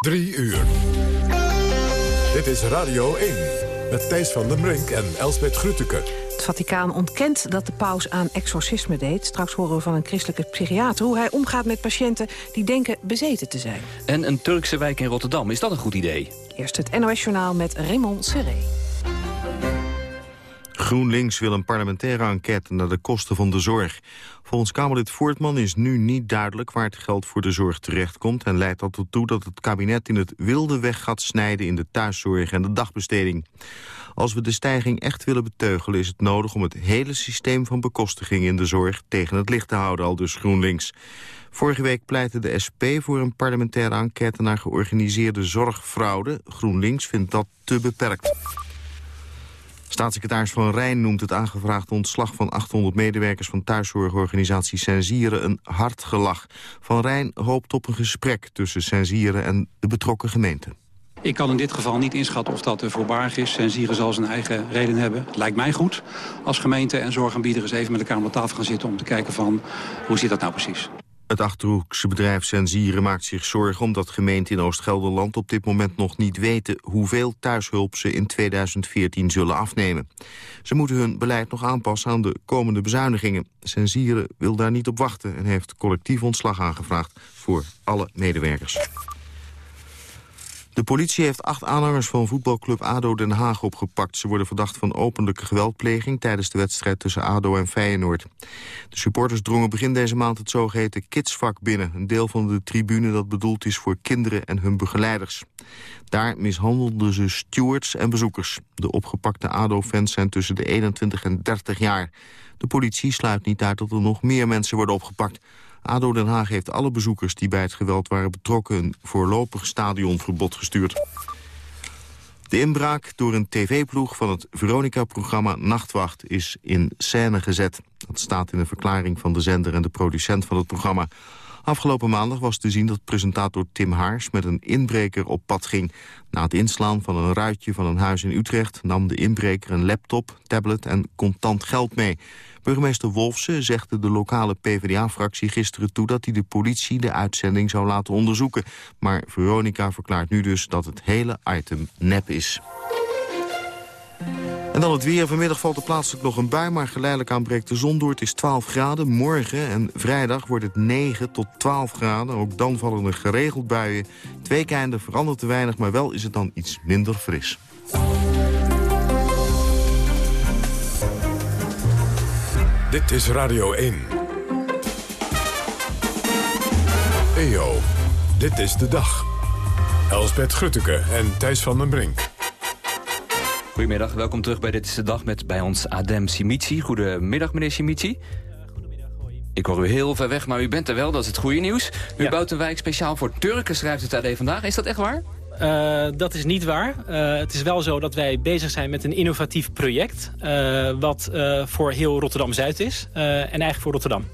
Drie uur. Dit is Radio 1 met Thijs van den Brink en Elsbeth Grütke. Het Vaticaan ontkent dat de paus aan exorcisme deed. Straks horen we van een christelijke psychiater... hoe hij omgaat met patiënten die denken bezeten te zijn. En een Turkse wijk in Rotterdam, is dat een goed idee? Eerst het NOS-journaal met Raymond Serré. GroenLinks wil een parlementaire enquête naar de kosten van de zorg. Volgens Kamerlid Voortman is nu niet duidelijk waar het geld voor de zorg terechtkomt... en leidt dat ertoe dat het kabinet in het wilde weg gaat snijden in de thuiszorg en de dagbesteding. Als we de stijging echt willen beteugelen is het nodig om het hele systeem van bekostiging in de zorg tegen het licht te houden, al dus GroenLinks. Vorige week pleitte de SP voor een parlementaire enquête naar georganiseerde zorgfraude. GroenLinks vindt dat te beperkt. Staatssecretaris Van Rijn noemt het aangevraagde ontslag van 800 medewerkers van thuiszorgorganisatie Sensieren een hard gelach. Van Rijn hoopt op een gesprek tussen Sensieren en de betrokken gemeente. Ik kan in dit geval niet inschatten of dat voorbarig is. Sensieren zal zijn eigen reden hebben. Het lijkt mij goed als gemeente en zorgaanbieder eens even met elkaar aan tafel gaan zitten... om te kijken van hoe zit dat nou precies. Het Achterhoekse bedrijf Sensieren maakt zich zorgen... omdat gemeenten in Oost-Gelderland op dit moment nog niet weten... hoeveel thuishulp ze in 2014 zullen afnemen. Ze moeten hun beleid nog aanpassen aan de komende bezuinigingen. Sensieren wil daar niet op wachten en heeft collectief ontslag aangevraagd... voor alle medewerkers. De politie heeft acht aanhangers van voetbalclub ADO Den Haag opgepakt. Ze worden verdacht van openlijke geweldpleging tijdens de wedstrijd tussen ADO en Feyenoord. De supporters drongen begin deze maand het zogeheten kidsvak binnen. Een deel van de tribune dat bedoeld is voor kinderen en hun begeleiders. Daar mishandelden ze stewards en bezoekers. De opgepakte ADO-fans zijn tussen de 21 en 30 jaar. De politie sluit niet uit dat er nog meer mensen worden opgepakt. ADO Den Haag heeft alle bezoekers die bij het geweld waren betrokken... een voorlopig stadionverbod gestuurd. De inbraak door een tv-ploeg van het Veronica-programma Nachtwacht is in scène gezet. Dat staat in een verklaring van de zender en de producent van het programma. Afgelopen maandag was te zien dat presentator Tim Haars met een inbreker op pad ging. Na het inslaan van een ruitje van een huis in Utrecht nam de inbreker een laptop, tablet en contant geld mee. Burgemeester Wolfsen zegde de lokale PvdA-fractie gisteren toe... dat hij de politie de uitzending zou laten onderzoeken. Maar Veronica verklaart nu dus dat het hele item nep is. En dan het weer. Vanmiddag valt er plaatselijk nog een bui, maar geleidelijk aanbreekt de zon door. Het is 12 graden. Morgen en vrijdag wordt het 9 tot 12 graden. Ook dan vallen er geregeld buien. Twee keinden verandert te weinig, maar wel is het dan iets minder fris. Dit is Radio 1. EO, dit is de dag. Elsbeth Grutteke en Thijs van den Brink. Goedemiddag, welkom terug bij Dit is de Dag met bij ons Adem Simici. Goedemiddag meneer Simici. Ik hoor u heel ver weg, maar u bent er wel, dat is het goede nieuws. U bouwt een wijk speciaal voor Turken, schrijft het AD vandaag. Is dat echt waar? Uh, dat is niet waar. Uh, het is wel zo dat wij bezig zijn met een innovatief project... Uh, wat voor heel Rotterdam-Zuid is en eigenlijk voor Rotterdam.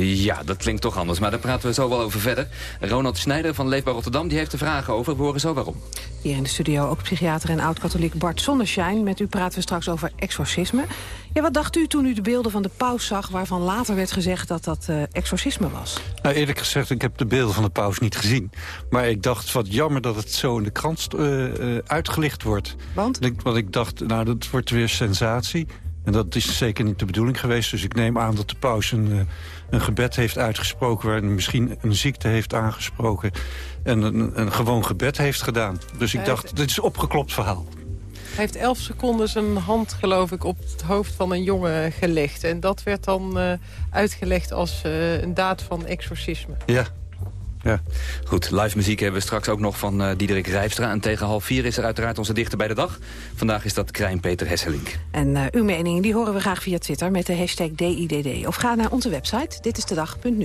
Ja, dat klinkt toch anders, maar daar praten we zo wel over verder. Ronald Snijder van Leefbaar Rotterdam die heeft er vragen over. We horen zo waarom. Hier in de studio ook psychiater en oud-katholiek Bart Sonderschein. Met u praten we straks over exorcisme. Ja, wat dacht u toen u de beelden van de paus zag... waarvan later werd gezegd dat dat uh, exorcisme was? Nou, eerlijk gezegd, ik heb de beelden van de paus niet gezien. Maar ik dacht, wat jammer dat het zo in de krant uh, uh, uitgelicht wordt. Want? Want ik dacht, nou, dat wordt weer sensatie. En dat is zeker niet de bedoeling geweest. Dus ik neem aan dat de paus een, een gebed heeft uitgesproken... waar misschien een ziekte heeft aangesproken... en een, een gewoon gebed heeft gedaan. Dus ik dacht, dit is een opgeklopt verhaal. Hij heeft elf seconden zijn hand, geloof ik, op het hoofd van een jongen gelegd. En dat werd dan uh, uitgelegd als uh, een daad van exorcisme. Ja, ja. Goed, live muziek hebben we straks ook nog van uh, Diederik Rijpstra. En tegen half vier is er uiteraard onze dichter bij de dag. Vandaag is dat Krijn Peter Hesselink. En uh, uw meningen die horen we graag via Twitter met de hashtag DIDD. Of ga naar onze website, dit is de dag.nu.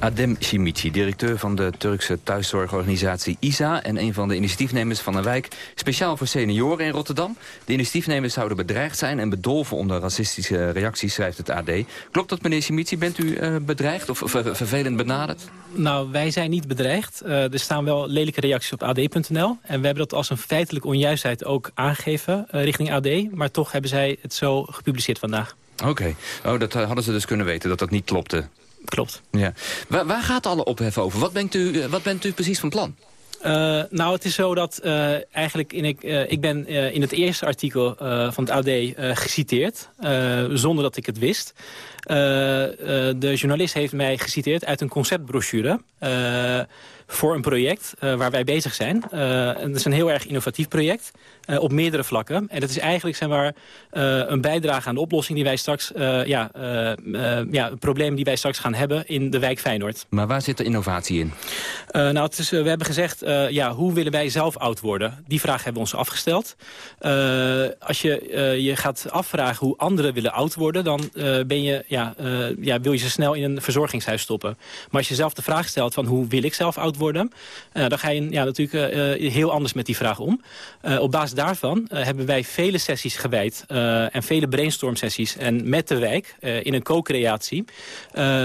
Adem Shimici, directeur van de Turkse thuiszorgorganisatie ISA... en een van de initiatiefnemers van een wijk speciaal voor senioren in Rotterdam. De initiatiefnemers zouden bedreigd zijn en bedolven onder racistische reacties, schrijft het AD. Klopt dat, meneer Shimici? Bent u uh, bedreigd of ver vervelend benaderd? Nou, wij zijn niet bedreigd. Uh, er staan wel lelijke reacties op ad.nl. En we hebben dat als een feitelijke onjuistheid ook aangegeven uh, richting AD. Maar toch hebben zij het zo gepubliceerd vandaag. Oké. Okay. Oh, dat hadden ze dus kunnen weten, dat dat niet klopte. Klopt. Ja. Waar, waar gaat alle ophef over? Wat bent, u, wat bent u precies van plan? Uh, nou, het is zo dat uh, eigenlijk in ik, uh, ik ben in het eerste artikel van het AD geciteerd, zonder dat ik het wist. de journalist heeft mij geciteerd uit een conceptbrochure voor een project waar wij bezig zijn. het is een heel erg innovatief project. Uh, op meerdere vlakken. En dat is eigenlijk zeg maar, uh, een bijdrage aan de oplossing die wij straks, uh, ja, ja, het probleem die wij straks gaan hebben in de wijk Feyenoord. Maar waar zit de innovatie in? nou, het is, we hebben gezegd, ja, hoe willen wij zelf oud worden? Die vraag hebben we ons afgesteld. als je je gaat afvragen hoe anderen willen oud worden, dan ben je, ja, ja, wil je ze snel in een verzorgingshuis stoppen. Maar als je zelf de vraag stelt van hoe wil ik zelf oud worden, dan ga je ja, natuurlijk heel anders met die vraag om. op basis daarvan uh, hebben wij vele sessies gewijd uh, en vele brainstorm sessies. En met de wijk, uh, in een co-creatie,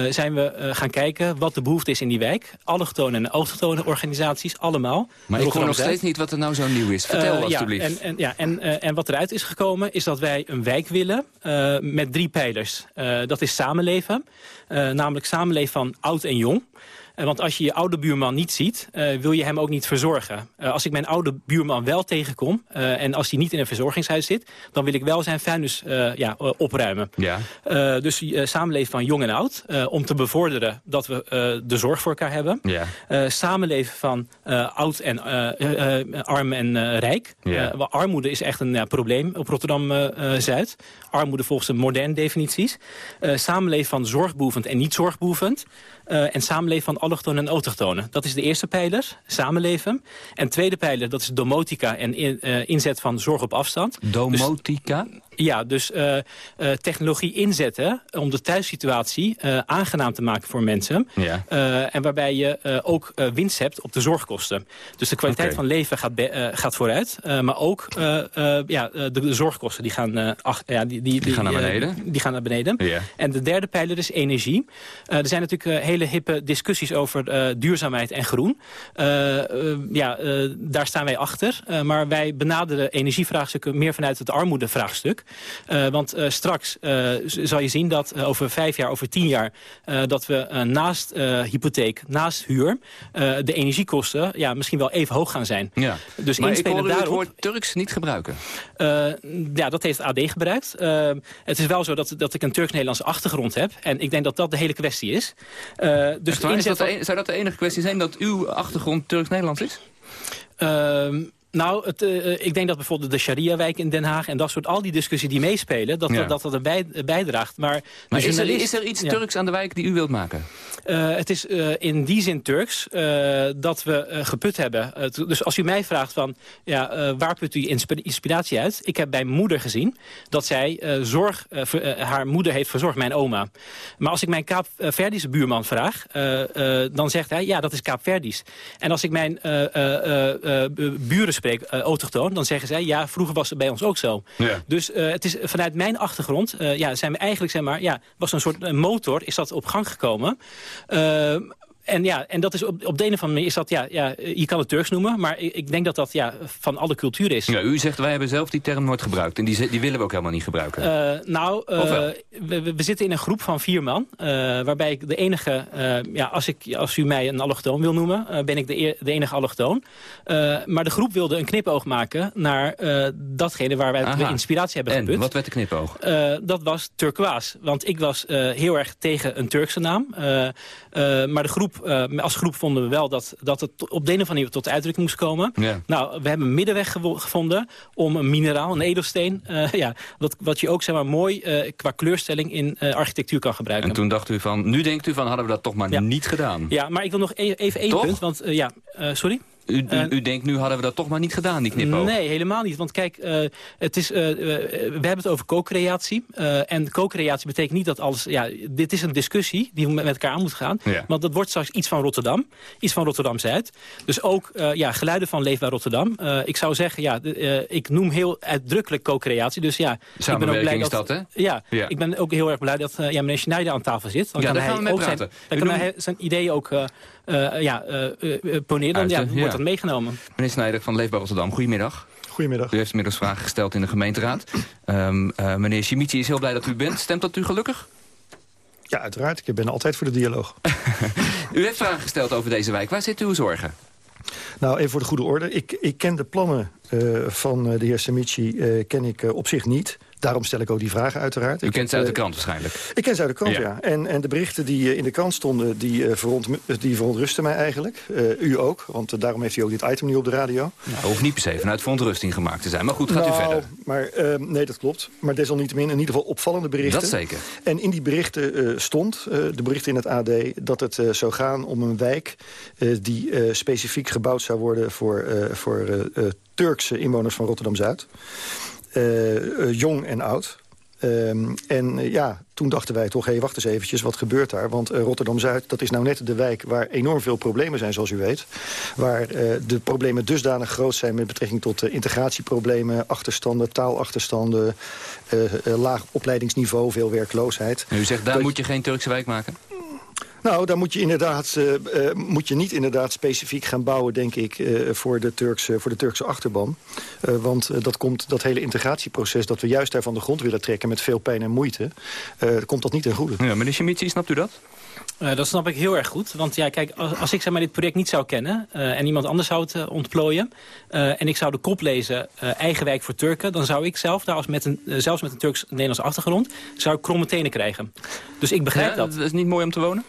zijn we gaan kijken wat de behoefte is in die wijk. Allochtone en autochtone organisaties, allemaal. Maar ik hoor nog steeds niet wat er nou zo nieuw is. Vertel alstublieft. Ja, en, en, ja, en, en wat eruit is gekomen is dat wij een wijk willen met drie pijlers. dat is samenleven, namelijk samenleven van oud en jong. Eh, want als je je oude buurman niet ziet, uh, wil je hem ook niet verzorgen. Uh, als ik mijn oude buurman wel tegenkom en als hij niet in een verzorgingshuis zit... dan wil ik wel zijn vuilnis ja, opruimen. Ja. dus samenleven van jong en oud. om te bevorderen dat we de zorg voor elkaar hebben. Ja. samenleven van oud en arm en rijk. Ja. armoede is echt een probleem op Rotterdam-Zuid. armoede volgens de moderne definities. samenleven van zorgbehoevend en niet zorgbehoevend. En samenleven van allochtonen en autochtonen. Dat is de eerste pijler, samenleven. En tweede pijler, dat is domotica en in, uh, inzet van zorg op afstand. Domotica? Dus, ja, dus uh, uh, technologie inzetten om de thuissituatie uh, aangenaam te maken voor mensen. Ja. en waarbij je ook winst hebt op de zorgkosten. Dus de kwaliteit okay. van leven gaat, gaat vooruit. maar ook ja, de, de, zorgkosten die gaan, ach, ja, die, die, die, gaan naar beneden. die gaan naar beneden. Ja. En de derde pijler is energie. er zijn natuurlijk hele hippe discussies over duurzaamheid en groen. ja, daar staan wij achter. maar wij benaderen energievraagstukken meer vanuit het armoedevraagstuk. Uh, want uh, straks uh, zal je zien dat over vijf jaar, over tien jaar... dat we naast hypotheek, naast huur... de energiekosten ja, misschien wel even hoog gaan zijn. Ja. Dus maar ik hoor het woord Turks niet gebruiken. ja, dat heeft AD gebruikt. het is wel zo dat, dat ik een Turks-Nederlandse achtergrond heb. En ik denk dat dat de hele kwestie is. dus is dat de, zou dat de enige kwestie zijn dat uw achtergrond Turks-Nederlands is? Ehm, nou, het, uh, ik denk dat bijvoorbeeld de Sharia-wijk in Den Haag... en dat soort al die discussies die meespelen, dat ja. dat, dat erbij bijdraagt. Maar, maar is, er, is er iets ja. Turks aan de wijk die u wilt maken? Uh, het is uh, in die zin Turks dat we geput hebben. dus als u mij vraagt van, ja, waar put u inspiratie uit? Ik heb bij moeder gezien dat zij zorg, haar moeder heeft verzorgd, mijn oma. Maar als ik mijn Kaapverdische buurman vraag, dan zegt hij, ja, dat is Kaapverdisch. En als ik mijn buren spreek uh, autochtoon, dan zeggen zij... ja, vroeger was het bij ons ook zo. Ja. Dus uh, het is vanuit mijn achtergrond... Ja, zijn we eigenlijk, zeg maar, ja, was een soort motor... is dat op gang gekomen en ja, en dat is op, op de een of andere manier is dat, ja, ja, je kan het Turks noemen, maar ik, ik denk dat dat ja, van alle culturen is. Ja, u zegt, wij hebben zelf die term nooit gebruikt en die, die willen we ook helemaal niet gebruiken. Uh, nou, uh, we, we, zitten in een groep van vier man, uh, waarbij ik de enige, ja, als, ik, als u mij een allochtoon wil noemen, ben ik de, e-, de enige allochtoon. maar de groep wilde een knipoog maken naar datgene waar wij Aha. de inspiratie hebben en, geput. wat werd de knipoog? dat was Turkwaas, want ik was heel erg tegen een Turkse naam, maar de groep uh, als groep vonden we wel dat, dat het op de een of andere manier tot uitdrukking moest komen. Ja. Nou, we hebben een middenweg gevonden om een mineraal, een edelsteen, uh, ja, wat, wat je ook zeg maar, mooi uh, qua kleurstelling in architectuur kan gebruiken. En toen dacht u van, nu denkt u van, hadden we dat toch maar ja. niet gedaan? Ja, maar ik wil nog e even één punt, want ja, sorry? U, u, u, denkt, nu hadden we dat toch maar niet gedaan, die knipoog? Nee, helemaal niet. Want kijk, uh, het is, uh, we hebben het over co-creatie. Uh, en co-creatie betekent niet dat alles... Ja, dit is een discussie die met elkaar aan moet gaan. Ja. Want dat wordt straks iets van Rotterdam. Iets van Rotterdam-Zuid. Dus ook ja, geluiden van Leefbaar Rotterdam. ik zou zeggen, ja, ik noem heel uitdrukkelijk co-creatie. Dus ja, ik ben ook blij dat, dat hè? Ja, ja, ik ben ook heel erg blij dat ja, meneer Schneider aan tafel zit. Dan ja, kan hij ook zijn, dan kan hij zijn ideeën ook ja, uh, poneren, dan ja, wordt dat meegenomen. Meneer Snijder van Leefbaar Rotterdam, goedemiddag. Goedemiddag. U heeft inmiddels vragen gesteld in de gemeenteraad. Um, uh, meneer Chimici is heel blij dat u bent. Stemt dat u gelukkig? Ja, uiteraard. Ik ben altijd voor de dialoog. u heeft vragen gesteld over deze wijk. Waar zit uw zorgen? Nou, even voor de goede orde. Ik, ik ken de plannen van de heer Samici ken ik, op zich niet. Daarom stel ik ook die vragen uiteraard. U kent ze uit de krant waarschijnlijk? Ik ken ze uit de krant, ja. En, en de berichten die in de krant stonden, die, veront, die verontrusten mij eigenlijk. u ook, want daarom heeft u ook dit item nu op de radio. Nou, hoeft niet per se vanuit verontrusting gemaakt te zijn. Maar goed, gaat nou, u verder. Maar, nee, dat klopt. Maar desalniettemin in ieder geval opvallende berichten. Dat zeker. En in die berichten stond, de berichten in het AD... dat het zou gaan om een wijk die specifiek gebouwd zou worden... voor, voor Turkse inwoners van Rotterdam-Zuid. Jong en oud. Um, en uh, ja, toen dachten wij toch, hé, hey, wacht eens eventjes, wat gebeurt daar? Want uh, Rotterdam-Zuid, dat is nou net de wijk waar enorm veel problemen zijn, zoals u weet. Waar uh, de problemen dusdanig groot zijn met betrekking tot integratieproblemen... achterstanden, taalachterstanden, laag opleidingsniveau, veel werkloosheid. En u zegt, daar dat... moet je geen Turkse wijk maken? Nou, daar moet je, inderdaad, uh, uh, moet je niet inderdaad specifiek gaan bouwen, denk ik, uh, voor, de Turkse, voor de Turkse achterban. want dat, komt, dat hele integratieproces dat we juist daar van de grond willen trekken met veel pijn en moeite, komt dat niet ten goede. Ja, meneer Schmitzi, snapt u dat? Uh, dat snap ik heel erg goed. Want ja, kijk, als, als ik zeg maar, dit project niet zou kennen... Uh, en iemand anders zou het uh, ontplooien... en ik zou de kop lezen, eigen wijk voor Turken... dan zou ik zelf, daar als met een, zelfs met een Turks-Nederlandse achtergrond... zou ik kromme tenen krijgen. Dus ik begrijp ja, dat. Dat is niet mooi om te wonen?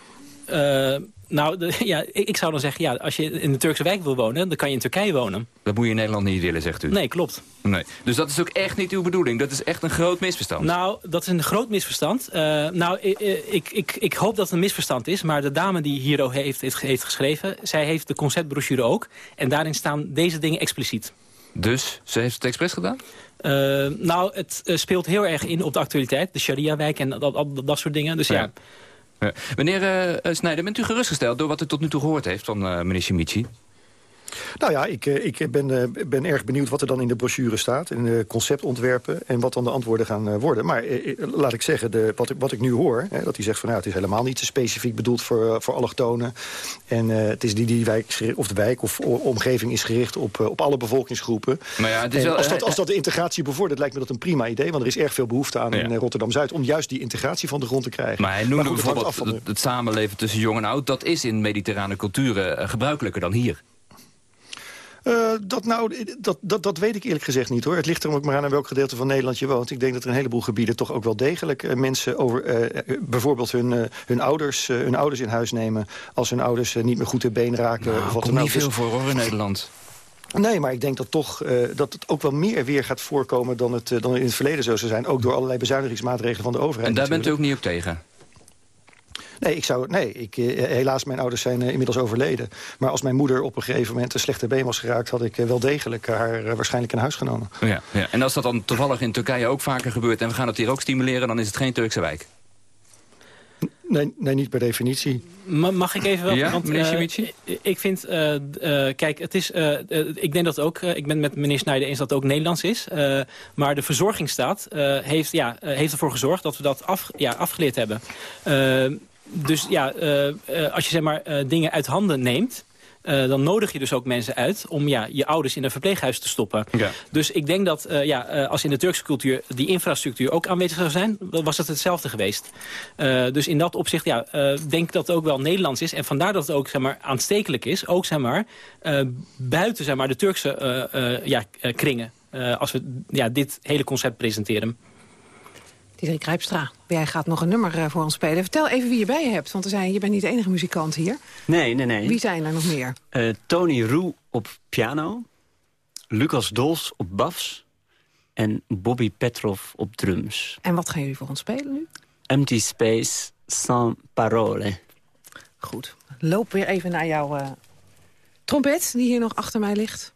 Uh, nou, de, ja, ik, ik, zou dan zeggen, ja, als je in de Turkse wijk wil wonen... dan kan je in Turkije wonen. Dat moet je in Nederland niet willen, zegt u? Nee, klopt. Nee. Dus dat is ook echt niet uw bedoeling? Dat is echt een groot misverstand? Nou, dat is een groot misverstand. Uh, nou, ik, ik, ik, ik, hoop dat het een misverstand is... maar de dame die hier heeft, heeft, heeft geschreven... zij heeft de conceptbrochure ook. En daarin staan deze dingen expliciet. Dus, ze heeft het expres gedaan? Uh, nou, het uh, speelt heel erg in op de actualiteit. De Sharia-wijk en dat, dat, dat, soort dingen. Dus ja. ja. Ja. Meneer uh, Snijder, bent u gerustgesteld door wat u tot nu toe gehoord heeft van meneer Shimichi? Nou ja, ik, ik ben, ben erg benieuwd wat er dan in de brochure staat. In de conceptontwerpen en wat dan de antwoorden gaan worden. Maar laat ik zeggen, de, wat, ik, wat ik nu hoor... Hè, dat hij zegt van nou, het is helemaal niet specifiek bedoeld voor, voor allochtonen. En het is die, die wijk, of de wijk of omgeving is gericht op, op alle bevolkingsgroepen. Maar ja, het is wel, als, dat, als dat de integratie bevordert, lijkt me dat een prima idee. Want er is erg veel behoefte aan ja. in Rotterdam-Zuid... om juist die integratie van de grond te krijgen. Maar hij noemde maar goed, bijvoorbeeld het, het, het, samenleven tussen jong en oud... dat is in mediterrane culturen gebruikelijker dan hier. Uh, dat, nou, dat, dat, dat weet ik eerlijk gezegd niet hoor. Het ligt er ook maar aan in welk gedeelte van Nederland je woont. Ik denk dat er een heleboel gebieden toch ook wel degelijk uh, mensen over uh, bijvoorbeeld hun, hun, ouders, hun ouders in huis nemen. Als hun ouders niet meer goed in been raken. Nou, of wat komt niet veel voor hoor in Nederland. Nee, maar ik denk dat, toch, uh, dat het ook wel meer weer gaat voorkomen dan het, uh, dan in het verleden zo zou zijn. Ook door allerlei bezuinigingsmaatregelen van de overheid. En daar natuurlijk. bent u ook niet op tegen? Nee, ik zou, nee ik, uh, helaas, mijn ouders zijn inmiddels overleden. Maar als mijn moeder op een gegeven moment een slechte been was geraakt... had ik wel degelijk haar waarschijnlijk in huis genomen. Ja, ja, en als dat dan toevallig in Turkije ook vaker gebeurt... en we gaan het hier ook stimuleren, dan is het geen Turkse wijk? Nee, nee, niet per definitie. Mag ik even wel? Ja, want? Uh, ik vind, uh, uh, kijk, het is, ik denk dat ook, ik ben met meneer Snijder eens dat het ook Nederlands is. maar de verzorgingsstaat heeft, ja, heeft ervoor gezorgd dat we dat af, ja, afgeleerd hebben. Dus ja, als je zeg maar dingen uit handen neemt... Uh, dan nodig je dus ook mensen uit om ja, je ouders in een verpleeghuis te stoppen. Ja. Dus ik denk dat uh, ja, uh, als in de Turkse cultuur die infrastructuur ook aanwezig zou zijn, was het hetzelfde geweest. dus in dat opzicht ja, denk ik dat het ook wel Nederlands is. En vandaar dat het ook zeg maar, aanstekelijk is, ook zeg maar, buiten zeg maar, de Turkse ja, kringen. als we ja, dit hele concept presenteren. Diederik Rijpstra, jij gaat nog een nummer uh, voor ons spelen. Vertel even wie je bij je hebt, want er zijn, je bent niet de enige muzikant hier. Nee, nee, nee. Wie zijn er nog meer? Uh, Tony Roe op piano, Lucas Dols op bas en Bobby Petrov op drums. En wat gaan jullie voor ons spelen nu? Empty Space, sans parole. Goed, loop weer even naar jouw uh, trompet, die hier nog achter mij ligt.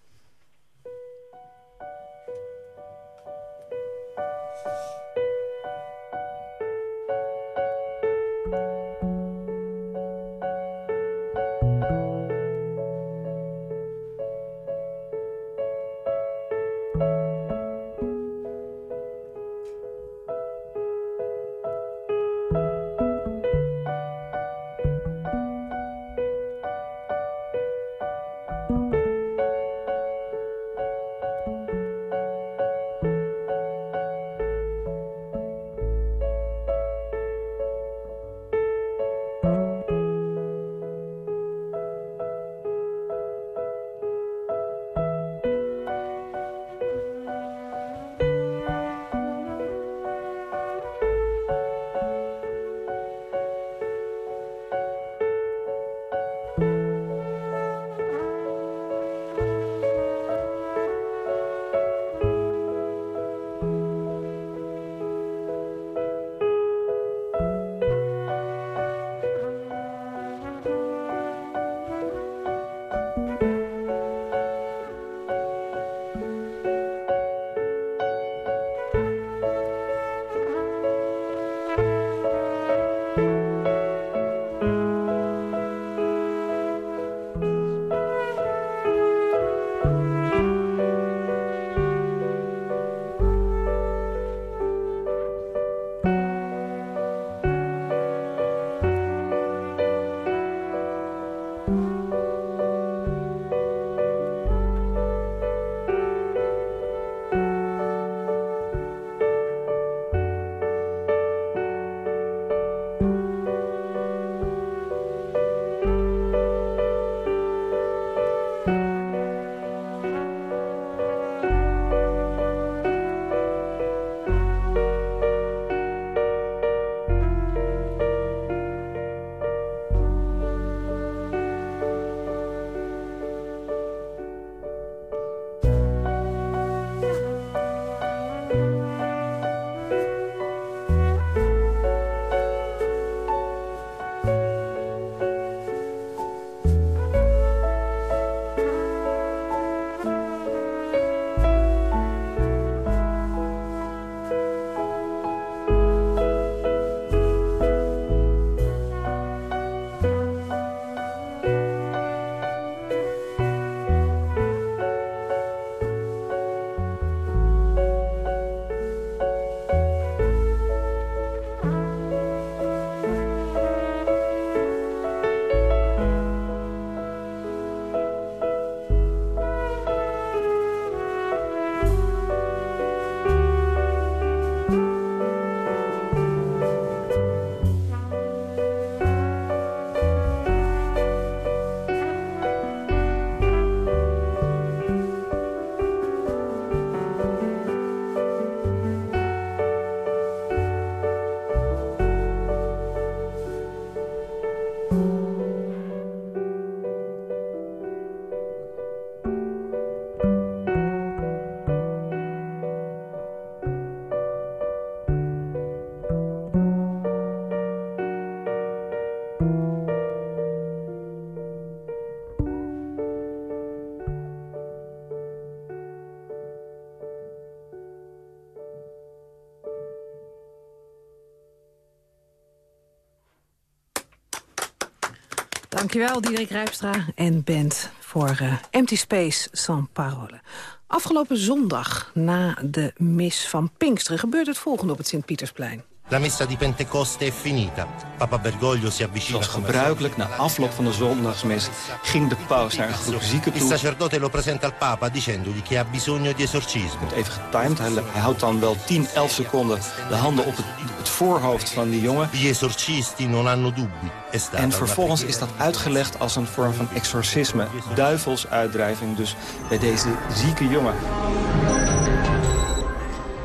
Dankjewel, Diederik Rijpstra en Bent voor uh, Empty Space Sans Parole. Afgelopen zondag, na de mis van Pinksteren... gebeurt het volgende op het Sint-Pietersplein. La messa di Pentecoste è finita. Papa Bergoglio si avvicina... Zoals gebruikelijk, na afloop van de zondagsmis... ging de paus naar een groep zieken toe. Il sacerdote lo presenta al papa dicendogli che ha bisogno di esorcismo. Het even getimed. Hij, hij, houdt dan wel 10, 11 seconden de handen op het, het voorhoofd van die jongen. Gli esorcisti non hanno dubbi. En vervolgens is dat uitgelegd als een vorm van exorcisme. Duivelsuitdrijving dus bij deze zieke jongen.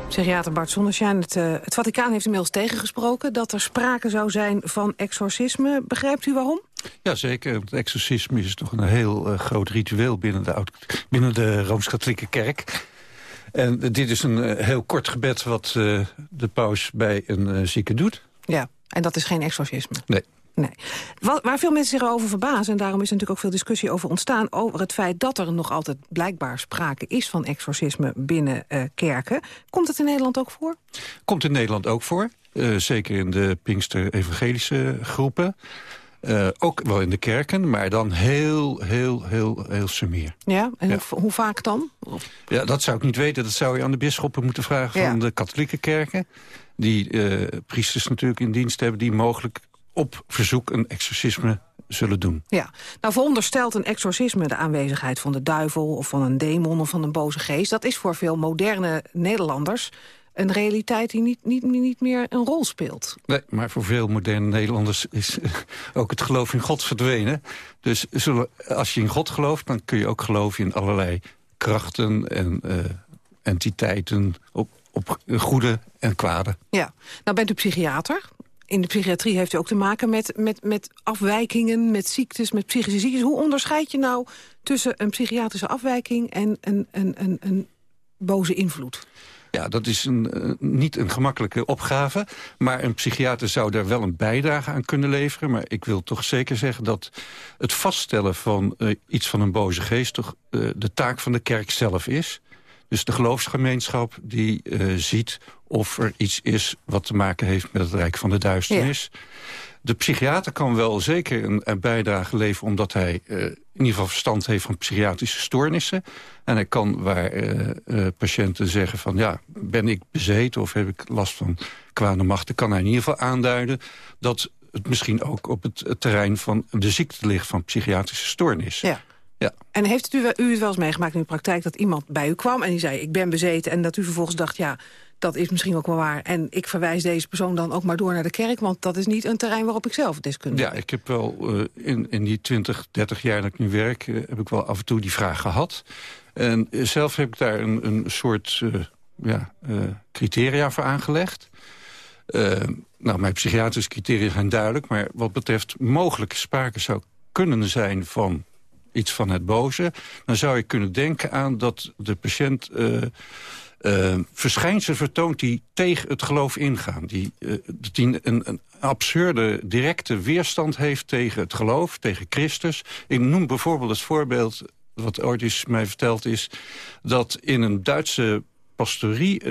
Psychiater Bart Sonderschein, het, uh, het Vaticaan heeft inmiddels tegengesproken... dat er sprake zou zijn van exorcisme. Begrijpt u waarom? Jazeker, het exorcisme is toch een heel uh, groot ritueel binnen de, binnen de Rooms-Katholieke Kerk. En dit is een heel kort gebed wat de paus bij een zieke doet. Ja, en dat is geen exorcisme? Nee. Nee. Wat, waar veel mensen zich over verbazen... en daarom is er natuurlijk ook veel discussie over ontstaan... over het feit dat er nog altijd blijkbaar sprake is van exorcisme binnen uh, kerken. Komt het in Nederland ook voor? Komt in Nederland ook voor. Uh, zeker in de Pinkster-evangelische groepen. Uh, ook wel in de kerken, maar dan heel, heel, heel, heel sumier. Ja, en ja. Hoe, hoe, vaak dan? Ja, dat zou ik niet weten. Dat zou je aan de bisschoppen moeten vragen van de katholieke kerken. Die uh, priesters natuurlijk in dienst hebben... die mogelijk op verzoek een exorcisme zullen doen. Ja, nou veronderstelt een exorcisme de aanwezigheid van de duivel... of van een demon of van een boze geest. Dat is voor veel moderne Nederlanders een realiteit die niet, niet, niet meer een rol speelt. Nee, maar voor veel moderne Nederlanders is ook het geloof in God verdwenen. Dus zullen, als je in God gelooft, dan kun je ook geloven in allerlei krachten en uh, entiteiten op, op goede en kwade. Ja, nou bent u psychiater in de psychiatrie heeft u ook te maken met, met, met afwijkingen, met ziektes, met psychische ziektes. Hoe onderscheid je nou tussen een psychiatrische afwijking en een, een, een, een boze invloed? Ja, dat is een, uh, niet een gemakkelijke opgave. Maar een psychiater zou daar wel een bijdrage aan kunnen leveren. Maar ik wil toch zeker zeggen dat het vaststellen van uh, iets van een boze geest... toch uh, de taak van de kerk zelf is. Dus de geloofsgemeenschap die ziet of er iets is wat te maken heeft met het Rijk van de Duisternis. Ja. De psychiater kan wel zeker een, een bijdrage leveren... omdat hij uh, in ieder geval verstand heeft van psychiatrische stoornissen. En hij kan waar uh, uh, patiënten zeggen van... ja, ben ik bezeten of heb ik last van kwade machten... kan hij in ieder geval aanduiden dat het misschien ook op het, het terrein van de ziekte ligt... van psychiatrische stoornissen. Ja. Ja. En heeft u, u het wel eens meegemaakt in uw praktijk dat iemand bij u kwam... en die zei, ik ben bezeten, en dat u vervolgens dacht... ja, dat is misschien ook wel waar. En ik verwijs deze persoon dan ook maar door naar de kerk... want dat is niet een terrein waarop ik zelf deskundig ben. Ja, ik heb wel uh, in, in die 20, 30 jaar dat ik nu werk... Uh, heb ik wel af en toe die vraag gehad. En uh, zelf heb ik daar een, een soort ja, criteria voor aangelegd. nou, mijn psychiatrische criteria zijn duidelijk... maar wat betreft mogelijke sprake zou kunnen zijn van iets van het boze... dan zou je kunnen denken aan dat de patiënt... Uh, uh, verschijnselen vertoont die tegen het geloof ingaan. Die, uh, die een, een, absurde, directe weerstand heeft tegen het geloof, tegen Christus. Ik noem bijvoorbeeld het voorbeeld, wat ooit is mij verteld is... dat in een Duitse pastorie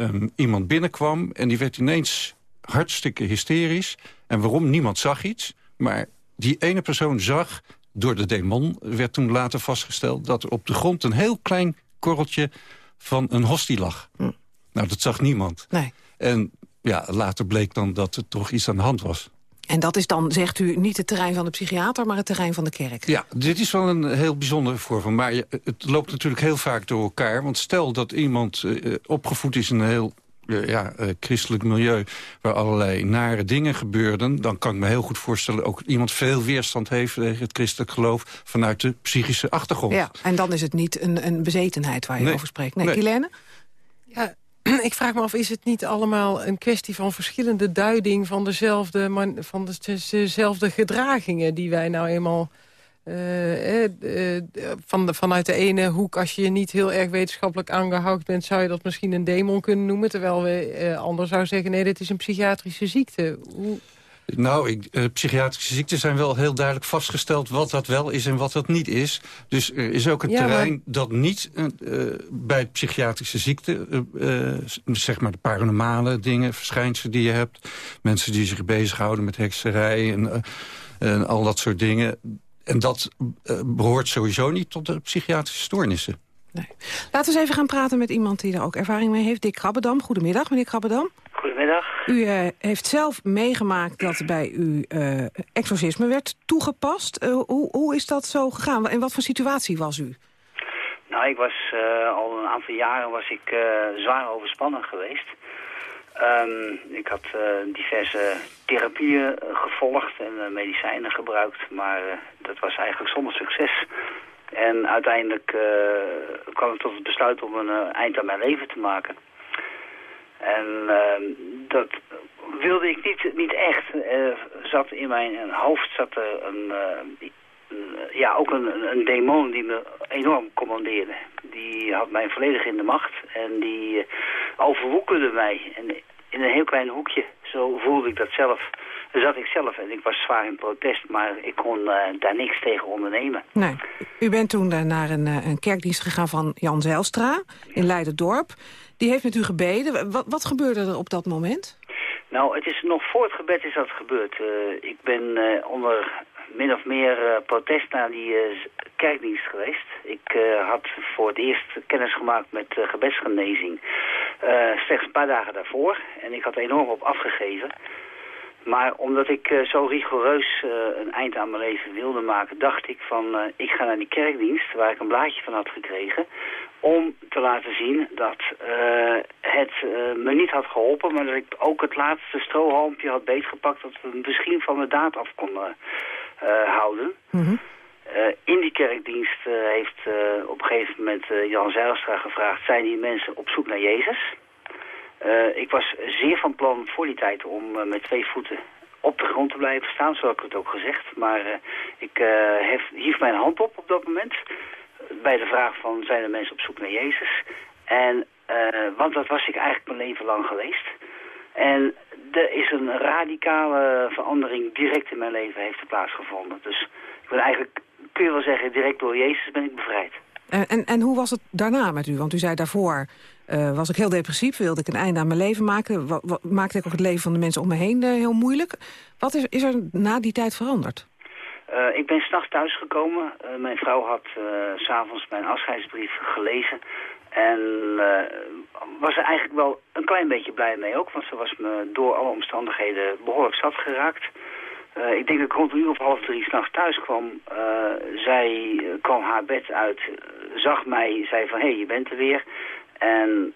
um, iemand binnenkwam... en die werd ineens hartstikke hysterisch. En waarom? Niemand zag iets. Maar die ene persoon zag door de demon werd toen later vastgesteld... dat er op de grond een heel klein korreltje van een hostie lag. Hm. Nou, dat zag niemand. Nee. En ja, later bleek dan dat er toch iets aan de hand was. En dat is dan, zegt u, niet het terrein van de psychiater... maar het terrein van de kerk? Ja, dit is wel een heel bijzonder voorval. Maar het loopt natuurlijk heel vaak door elkaar. Want stel dat iemand uh, opgevoed is in een heel ja, uh, christelijk milieu... waar allerlei nare dingen gebeurden... dan kan ik me heel goed voorstellen... ook iemand veel weerstand heeft tegen het christelijk geloof... vanuit de psychische achtergrond. Ja, en dan is het niet een, een bezetenheid waar je nee. over spreekt. Nee, nee. Ja, ik vraag me af, is het niet allemaal een kwestie van verschillende duiding... van dezelfde, man, van de, dezelfde gedragingen die wij nou eenmaal... Uh, uh, van de, vanuit de ene hoek, als je je niet heel erg wetenschappelijk aangehouden bent... zou je dat misschien een demon kunnen noemen. Terwijl we uh, ander zou zeggen, nee, dit is een psychiatrische ziekte. Hoe... Nou, ik, psychiatrische ziekten zijn wel heel duidelijk vastgesteld... wat dat wel is en wat dat niet is. Dus er is ook een ja, terrein maar... dat niet bij psychiatrische ziekten... Zeg maar de paranormale dingen, verschijnselen die je hebt... mensen die zich bezighouden met hekserij... En, En al dat soort dingen. En dat uh, behoort sowieso niet tot de psychiatrische stoornissen. Nee. Laten we eens even gaan praten met iemand die er ook ervaring mee heeft. Dick Krabbedam. Goedemiddag, meneer Krabbedam. Goedemiddag. U uh, heeft zelf meegemaakt dat bij u uh, exorcisme werd toegepast. hoe, hoe is dat zo gegaan? En wat voor situatie was u? Nou, ik was al een aantal jaren was ik zwaar overspannen geweest. Um, ik had uh, diverse therapieën gevolgd en uh, medicijnen gebruikt, maar dat was eigenlijk zonder succes. En uiteindelijk kwam ik tot het besluit om een eind aan mijn leven te maken. En ehm, dat wilde ik niet, niet echt. zat in mijn hoofd zat er een, ja, ook een, een demon die me enorm commandeerde. Die had mij volledig in de macht en die overwoekerde mij. En in een heel klein hoekje, zo voelde ik dat zelf. zat ik zelf en ik was zwaar in protest, maar ik kon uh, daar niks tegen ondernemen. Nee. U bent toen uh, naar een, uh, een, kerkdienst gegaan van Jan Zijlstra in Leiden-dorp. Die heeft met u gebeden. Wat, wat, gebeurde er op dat moment? Nou, het is nog voor het gebed is dat gebeurd. ik ben onder min of meer uh, protest naar die uh, kerkdienst geweest. Ik uh, had voor het eerst kennis gemaakt met gebedsgenezing slechts een paar dagen daarvoor. En ik had er enorm op afgegeven. Maar omdat ik zo rigoureus een eind aan mijn leven wilde maken, dacht ik van ik ga naar die kerkdienst waar ik een blaadje van had gekregen. Om te laten zien dat het me niet had geholpen, maar dat ik ook het laatste strohalmpje had beetgepakt dat we misschien van de daad af konden houden. Mm -hmm. uh, in die kerkdienst uh, heeft op een gegeven moment Jan Zijlstra gevraagd... zijn die mensen op zoek naar Jezus? ik was zeer van plan voor die tijd om met twee voeten op de grond te blijven staan, zo heb ik het ook gezegd. Maar ik hef, hief mijn hand op op dat moment bij de vraag van zijn er mensen op zoek naar Jezus? En, want dat was ik eigenlijk mijn leven lang geweest. En er is een radicale verandering direct in mijn leven heeft er plaatsgevonden. Dus ik ben eigenlijk, kun je wel zeggen, direct door Jezus ben ik bevrijd. En, en, en hoe was het daarna met u? Want u zei daarvoor, uh, was ik heel depressief, wilde ik een einde aan mijn leven maken. Maakte ik ook het leven van de mensen om me heen uh, heel moeilijk. Wat is, is er na die tijd veranderd? Uh, ik ben s'nachts thuisgekomen. mijn vrouw had s s'avonds mijn afscheidsbrief gelezen. En uh, was er eigenlijk wel een klein beetje blij mee ook. Want ze was me door alle omstandigheden behoorlijk zat geraakt. Uh, ik denk dat ik rond een uur of half drie s'nachts thuis kwam. Uh, zij kwam haar bed uit, zag mij, zei van hé, hey, je bent er weer. En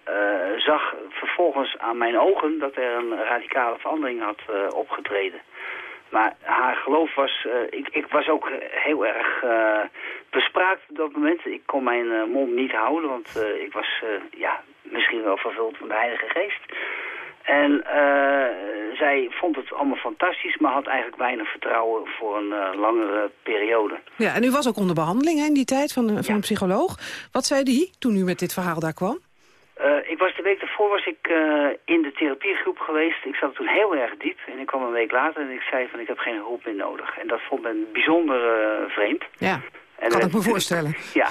zag vervolgens aan mijn ogen dat er een radicale verandering had opgetreden. Maar haar geloof was... Uh, ik, ik, was ook heel erg uh, bespraakt op dat moment. Ik kon mijn uh, mond niet houden, want ik was ja, misschien wel vervuld van de Heilige Geest. En zij vond het allemaal fantastisch, maar had eigenlijk weinig vertrouwen voor een langere periode. Ja, en u was ook onder behandeling hè, in die tijd van, van ja. een psycholoog. Wat zei die toen u met dit verhaal daar kwam? Uh, ik was de week daarvoor was ik uh, in de therapiegroep geweest. Ik zat toen heel erg diep en ik kwam een week later en ik zei van ik heb geen hulp meer nodig. En dat vond men bijzonder uh, vreemd. Ja, en kan ik me voorstellen. Ja.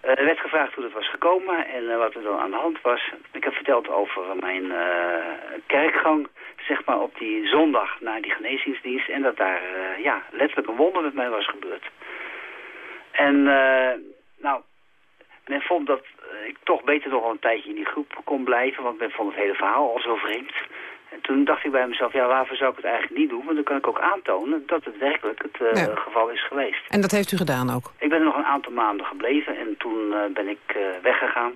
er werd gevraagd hoe dat was gekomen en wat er dan aan de hand was. Ik heb verteld over mijn kerkgang, zeg maar op die zondag na die genezingsdienst. En dat daar ja, letterlijk een wonder met mij was gebeurd. En nou, men vond dat ik toch beter nog wel een tijdje in die groep kon blijven, want men vond het hele verhaal al zo vreemd. En toen dacht ik bij mezelf, ja, waarvoor zou ik het eigenlijk niet doen? Want dan kan ik ook aantonen dat het werkelijk het uh, ja. geval is geweest. En dat heeft u gedaan ook? Ik ben er nog een aantal maanden gebleven en toen uh, ben ik uh, weggegaan.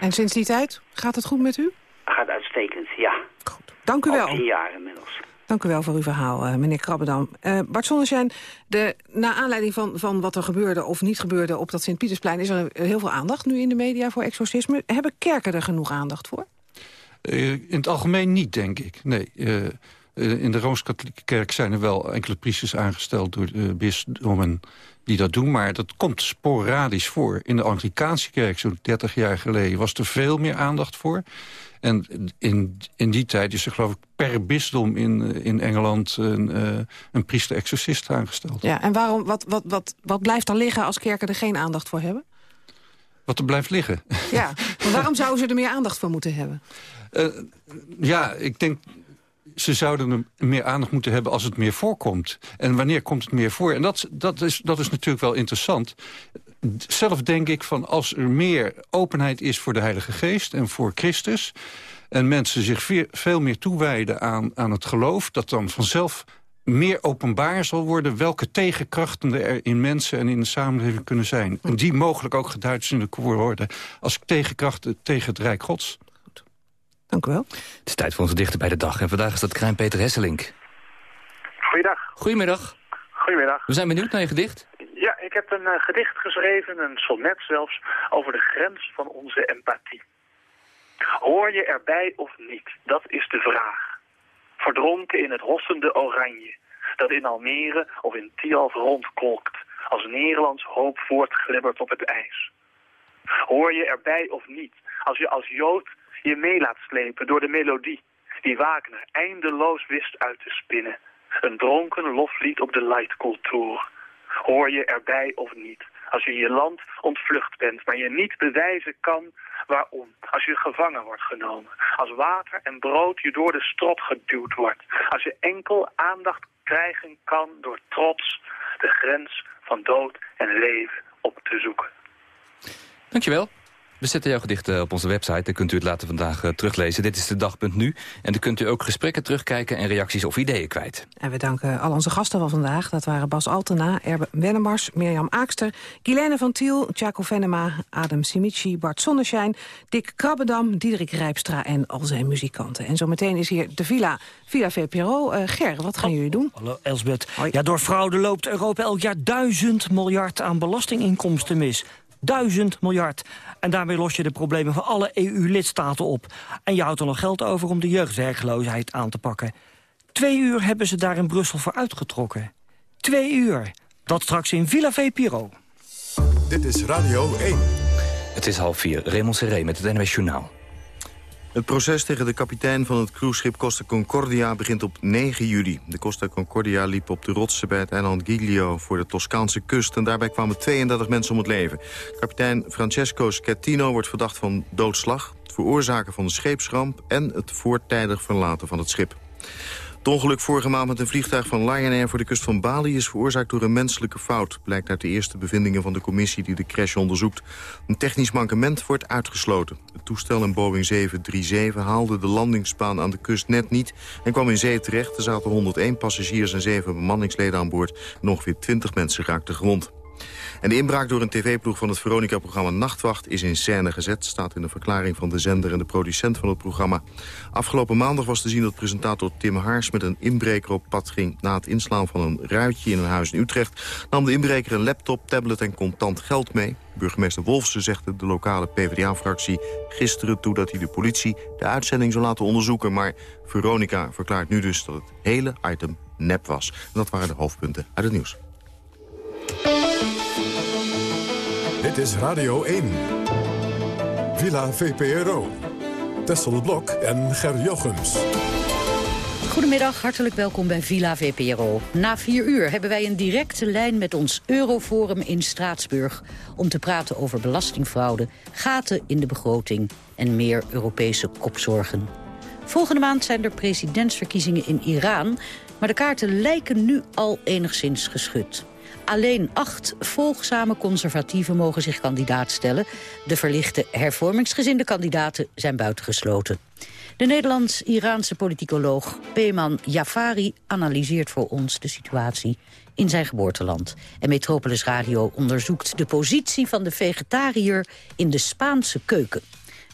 En sinds die tijd, gaat het goed met u? Gaat uitstekend, ja. Goed, dank u wel. Al tien jaar inmiddels. Dank u wel voor uw verhaal, uh, meneer Krabbedam. Uh, Bart Sonneschijn, de, na aanleiding van, van wat er gebeurde of niet gebeurde op dat Sint-Pietersplein... is er heel veel aandacht nu in de media voor exorcisme. Hebben kerken er genoeg aandacht voor? Uh, in het algemeen niet, denk ik. Nee, in de Rooms-Katholieke Kerk zijn er wel enkele priesters aangesteld... door de bisdommen die dat doen, maar dat komt sporadisch voor. In de Anglikaanse kerk, zo'n 30 jaar geleden, was er veel meer aandacht voor. En in, in die tijd is er geloof ik per bisdom in, in Engeland een, uh, een priester-exorcist aangesteld. Ja, en waarom, wat, wat, wat, wat blijft er liggen als kerken er geen aandacht voor hebben? Wat er blijft liggen? Ja, waarom zouden ze er meer aandacht voor moeten hebben? Uh, ja, ik denk ze zouden er meer aandacht moeten hebben als het meer voorkomt. En wanneer komt het meer voor? En dat, dat, is, dat is natuurlijk wel interessant. Zelf denk ik van als er meer openheid is voor de Heilige Geest en voor Christus... en mensen zich veel meer toewijden aan, aan het geloof... dat dan vanzelf meer openbaar zal worden... welke tegenkrachten er in mensen en in de samenleving kunnen zijn. En die mogelijk ook geduidelijk worden als tegenkrachten tegen het Rijk Gods. Dank u wel. Het is tijd voor onze dichter bij de dag. En vandaag is dat Krijn Peter Hesselink. Goeiedag. Goedemiddag. Goedemiddag. We zijn benieuwd naar je gedicht. Ja, ik heb een uh, gedicht geschreven, een sonnet zelfs, over de grens van onze empathie. Hoor je erbij of niet? Dat is de vraag. Verdronken in het hossende oranje, dat in Almere of in Tialf rondkolkt, als Nederlands hoop voortglibbert op het ijs. Hoor je erbij of niet, als je als Jood je mee laat slepen door de melodie die Wagner eindeloos wist uit te spinnen. Een dronken loflied op de lightcultuur. Hoor je erbij of niet, als je je land ontvlucht bent, maar je niet bewijzen kan waarom. Als je gevangen wordt genomen, als water en brood je door de strot geduwd wordt. Als je enkel aandacht krijgen kan door trots de grens van dood en leven op te zoeken. Dankjewel. We zetten jouw gedichten op onze website. Dan kunt u het later vandaag uh, teruglezen. Dit is de dag.nu. En dan kunt u ook gesprekken terugkijken en reacties of ideeën kwijt. En we danken al onze gasten van vandaag. Dat waren Bas Altena, Erbe Wennemars, Mirjam Aakster... Guilaine van Tiel, Tjako Venema, Adam Simici, Bart Sonneschijn... Dick Krabbedam, Diederik Rijpstra en al zijn muzikanten. En zometeen is hier de Villa, Villa VPRO. Uh, Ger, wat gaan jullie doen? Hallo Elsbeth. Ja, door fraude loopt Europa elk jaar duizend miljard aan belastinginkomsten mis. Duizend miljard. En daarmee los je de problemen van alle EU-lidstaten op. En je houdt er nog geld over om de jeugdwerkloosheid aan te pakken. Twee uur hebben ze daar in Brussel voor uitgetrokken. Twee uur. Dat straks in Villa VPRO. Dit is Radio 1. Het is half vier. Raymond Seré met het NWS Journaal. Het proces tegen de kapitein van het cruiseschip Costa Concordia begint op 9 juli. De Costa Concordia liep op de rotsen bij het eiland Giglio voor de Toscaanse kust... en daarbij kwamen 32 mensen om het leven. Kapitein Francesco Schettino wordt verdacht van doodslag... het veroorzaken van de scheepsramp en het voortijdig verlaten van het schip. Het ongeluk vorige maand met een vliegtuig van Lion Air voor de kust van Bali is veroorzaakt door een menselijke fout. Blijkt uit de eerste bevindingen van de commissie die de crash onderzoekt. Een technisch mankement wordt uitgesloten. Het toestel in Boeing 737 haalde de landingsbaan aan de kust net niet en kwam in zee terecht. Er zaten 101 passagiers en 7 bemanningsleden aan boord. En ongeveer 20 mensen raakten gewond. En de inbraak door een tv-ploeg van het Veronica-programma Nachtwacht is in scène gezet. Staat in de verklaring van de zender en de producent van het programma. Afgelopen maandag was te zien dat presentator Tim Haars met een inbreker op pad ging. Na het inslaan van een ruitje in een huis in Utrecht nam de inbreker een laptop, tablet en contant geld mee. Burgemeester Wolfsen zegt de lokale PvdA-fractie gisteren toe dat hij de politie de uitzending zou laten onderzoeken. Maar Veronica verklaart nu dus dat het hele item nep was. Dat waren de hoofdpunten uit het nieuws. Dit is Radio 1. Villa VPRO. Tessel Blok en Ger Jochems. Goedemiddag, hartelijk welkom bij Villa VPRO. Na vier uur hebben wij een directe lijn met ons Euroforum in Straatsburg... om te praten over belastingfraude, gaten in de begroting... en meer Europese kopzorgen. Volgende maand zijn er presidentsverkiezingen in Iran... maar de kaarten lijken nu al enigszins geschud. Alleen acht volgzame conservatieven mogen zich kandidaat stellen. De verlichte hervormingsgezinde kandidaten zijn buitengesloten. De Nederlands-Iraanse politicoloog Peyman Jafari analyseert voor ons de situatie in zijn geboorteland. En Metropolis Radio onderzoekt de positie van de vegetariër in de Spaanse keuken.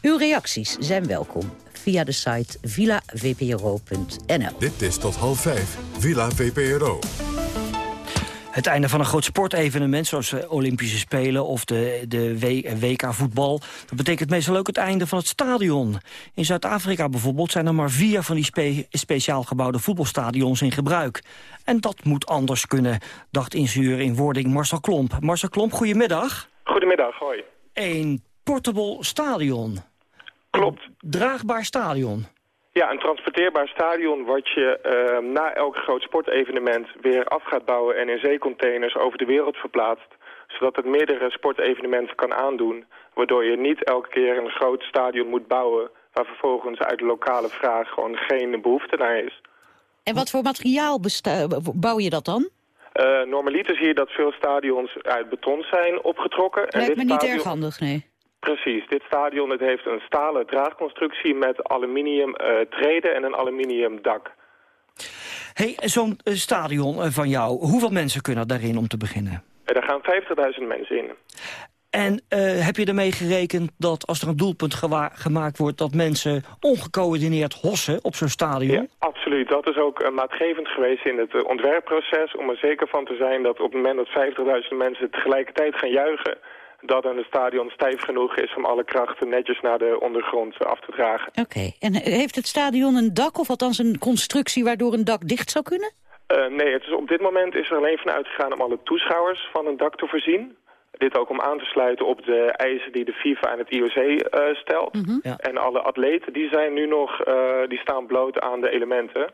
Uw reacties zijn welkom via de site villavpro.nl. Dit is tot half vijf, Villa VPRO. Het einde van een groot sportevenement, zoals de Olympische Spelen of de, de WK voetbal. Dat betekent meestal ook het einde van het stadion. In Zuid-Afrika bijvoorbeeld zijn er maar vier van die speciaal gebouwde voetbalstadions in gebruik. En dat moet anders kunnen, dacht ingenieur in wording Marcel Klomp. Marcel Klomp, goedemiddag. Goedemiddag, hoi. Een portable stadion. Klopt. Een draagbaar stadion. Ja, een transporteerbaar stadion wat je uh, na elk groot sportevenement weer af gaat bouwen en in zeecontainers over de wereld verplaatst. Zodat het meerdere sportevenementen kan aandoen. Waardoor je niet elke keer een groot stadion moet bouwen waar vervolgens uit lokale vraag gewoon geen behoefte naar is. En wat voor materiaal bouw je dat dan? Uh, normaliter zie je dat veel stadions uit beton zijn opgetrokken. Lijkt en dit me niet erg handig, nee. Precies. Dit stadion het heeft een stalen draagconstructie met aluminium uh, treden en een aluminium dak. Hey, zo'n uh, stadion van jou, hoeveel mensen kunnen daarin om te beginnen? Er gaan 50.000 mensen in. En uh, heb je ermee gerekend dat als er een doelpunt gemaakt wordt... dat mensen ongecoördineerd hossen op zo'n stadion? Ja, absoluut. Dat is ook uh, maatgevend geweest in het uh, ontwerpproces... om er zeker van te zijn dat op het moment dat 50.000 mensen tegelijkertijd gaan juichen... dat een stadion stijf genoeg is om alle krachten netjes naar de ondergrond af te dragen. Oké. En heeft het stadion een dak of althans een constructie waardoor een dak dicht zou kunnen? nee, het is, op dit moment is er alleen van uitgegaan om alle toeschouwers van een dak te voorzien. Dit ook om aan te sluiten op de eisen die de FIFA en het IOC uh, stelt. Mhm. ja. En alle atleten die zijn nu nog, uh, die staan bloot aan de elementen.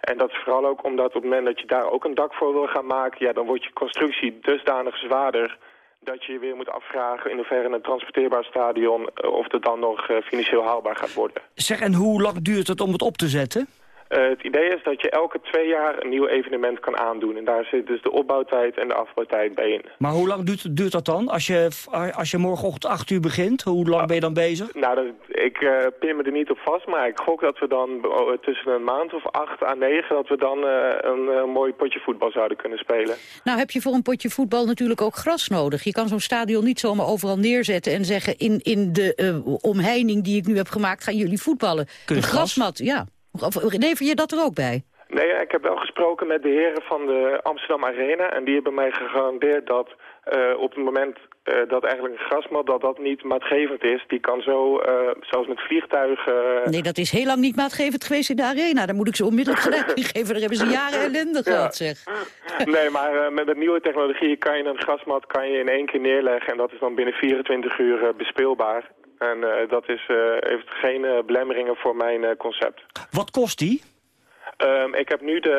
En dat is vooral ook omdat op het moment dat je daar ook een dak voor wil gaan maken... ja, dan wordt je constructie dusdanig zwaarder dat je je weer moet afvragen in hoeverre een transporteerbaar stadion... Uh, of het dan nog financieel haalbaar gaat worden. Zeg, en hoe lang duurt het om het op te zetten? Uh, het idee is dat je elke twee jaar een nieuw evenement kan aandoen. En daar zit dus de opbouwtijd en de afbouwtijd bij in. Maar hoe lang duurt, duurt dat dan? Als je, als je morgenochtend 8 uur begint, hoe lang ben je dan bezig? Nou, dat, ik uh, pin me er niet op vast, maar ik gok dat we dan uh, tussen een maand of 8 à 9... dat we dan een mooi potje voetbal zouden kunnen spelen. Nou heb je voor een potje voetbal natuurlijk ook gras nodig. Je kan zo'n stadion niet zomaar overal neerzetten en zeggen... in, in de omheining die ik nu heb gemaakt gaan jullie voetballen. Een grasmat, ja. Of lever je dat er ook bij? Nee, ik heb wel gesproken met de heren van de Amsterdam Arena... en die hebben mij gegarandeerd dat uh, op het moment uh, dat eigenlijk een grasmat... dat dat niet maatgevend is. Die kan zo, uh, zoals met vliegtuigen... Nee, dat is heel lang niet maatgevend geweest in de Arena. Daar moet ik ze onmiddellijk gelijk geven. Daar hebben ze jaren ellende ja. gehad, zeg. Nee, maar met, met nieuwe technologie kan je een grasmat kan je in één keer neerleggen... en dat is dan binnen 24 uur bespeelbaar. En uh, dat is, uh, heeft geen uh, belemmeringen voor mijn concept. Wat kost die? Um, ik heb nu de...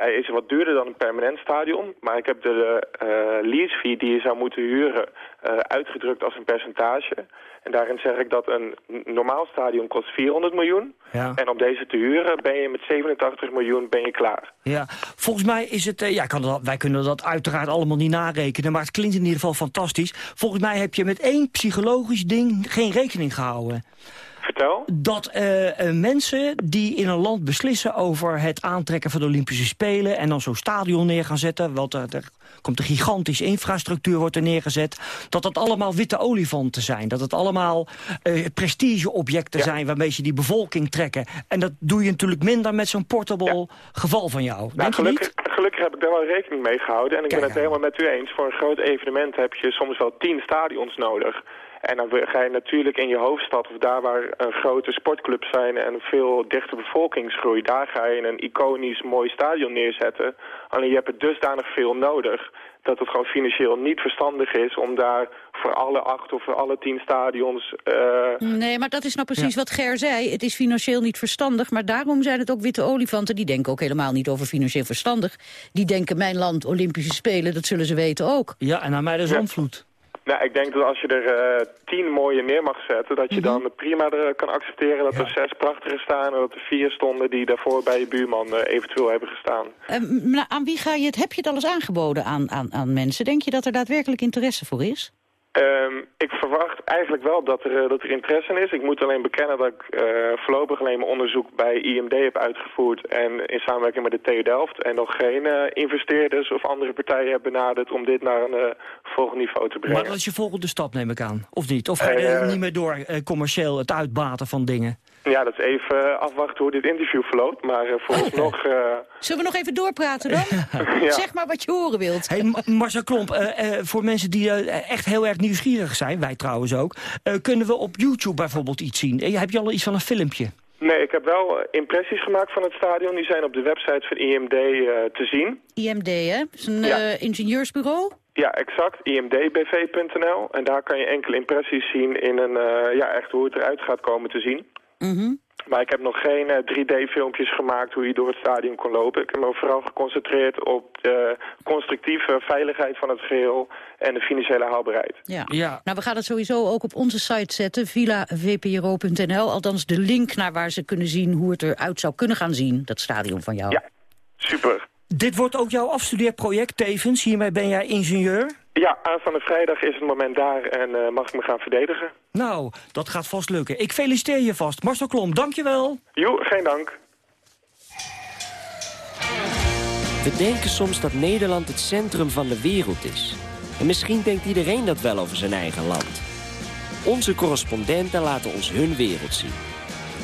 hij is wat duurder dan een permanent stadion. Maar ik heb de lease fee die je zou moeten huren uitgedrukt als een percentage. En daarin zeg ik dat een normaal stadion kost 400 miljoen. Ja. En om deze te huren ben je met 87 miljoen ben je klaar. Ja, volgens mij is het... ja, kan dat, wij kunnen dat uiteraard allemaal niet narekenen... maar het klinkt in ieder geval fantastisch. Volgens mij heb je met één psychologisch ding geen rekening gehouden. Vertel. Dat uh, uh, mensen die in een land beslissen over het aantrekken van de Olympische Spelen... en dan zo'n stadion neer gaan zetten, want er, er komt een gigantische infrastructuur wordt er neergezet... dat dat allemaal witte olifanten zijn. Dat het allemaal uh, prestigeobjecten ja. zijn waarmee ze die bevolking trekken. En dat doe je natuurlijk minder met zo'n portable ja. geval van jou. Nou, Denk gelukkig, je niet? gelukkig heb ik daar wel rekening mee gehouden. En ik Kijk ben het helemaal met u eens. Voor een groot evenement heb je soms wel tien stadions nodig. En dan ga je natuurlijk in je hoofdstad of daar waar een grote sportclubs zijn en veel dichte bevolkingsgroei, daar ga je een iconisch mooi stadion neerzetten. Alleen je hebt er dusdanig veel nodig dat het gewoon financieel niet verstandig is om daar voor alle acht of voor alle tien stadions... Uh... Nee, maar dat is nou precies ja. wat Ger zei. Het is financieel niet verstandig, maar daarom zijn het ook witte olifanten. Die denken ook helemaal niet over financieel verstandig. Die denken mijn land Olympische Spelen, dat zullen ze weten ook. Ja, en aan mij de zonvloed. Nou, ik denk dat als je er uh, tien mooie neer mag zetten... dat je mm -hmm. dan prima er, kan accepteren dat ja. er zes prachtige staan... en dat er vier stonden die daarvoor bij je buurman uh, eventueel hebben gestaan. Uh, aan wie ga je het? Heb je het al eens aangeboden aan, aan, aan mensen? Denk je dat er daadwerkelijk interesse voor is? Um, ik verwacht eigenlijk wel dat er, uh, dat er interesse in is. Ik moet alleen bekennen dat ik uh, voorlopig alleen mijn onderzoek bij IMD heb uitgevoerd... en in samenwerking met de TU Delft... en nog geen uh, investeerders of andere partijen heb benaderd... om dit naar een volgend niveau te brengen. Maar dat is je volgende stap, neem ik aan. Of niet? Of ga je er niet meer door commercieel het uitbaten van dingen? Ja, dat is even afwachten hoe dit interview verloopt. Maar vooralsnog... Zullen we nog even doorpraten dan? ja. Zeg maar wat je horen wilt. Hey, Marcel Klomp, voor mensen die echt heel erg nieuwsgierig zijn, wij trouwens ook... Uh, kunnen we op YouTube bijvoorbeeld iets zien? Uh, heb je al iets van een filmpje? Nee, ik heb wel impressies gemaakt van het stadion. Die zijn op de website van IMD uh, te zien. IMD, hè? Dat is een ja. ingenieursbureau? Ja, exact. imdbv.nl. En daar kan je enkele impressies zien in een, ja, echt hoe het eruit gaat komen te zien. Mm -hmm. Maar ik heb nog geen 3D-filmpjes gemaakt hoe je door het stadion kon lopen. Ik heb me vooral geconcentreerd op de constructieve veiligheid van het geheel en de financiële haalbaarheid. Ja. ja. Nou, we gaan het sowieso ook op onze site zetten, villavpro.nl. Althans de link naar waar ze kunnen zien hoe het eruit zou kunnen gaan zien, dat stadion van jou. Ja, super. Dit wordt ook jouw afstudeerproject tevens. Hiermee ben jij ingenieur? Ja, aanstaande vrijdag is het moment daar en uh, mag ik me gaan verdedigen. Nou, dat gaat vast lukken. Ik feliciteer je vast. Marcel Klom, dankjewel. Jo, geen dank. We denken soms dat Nederland het centrum van de wereld is. En misschien denkt iedereen dat wel over zijn eigen land. Onze correspondenten laten ons hun wereld zien.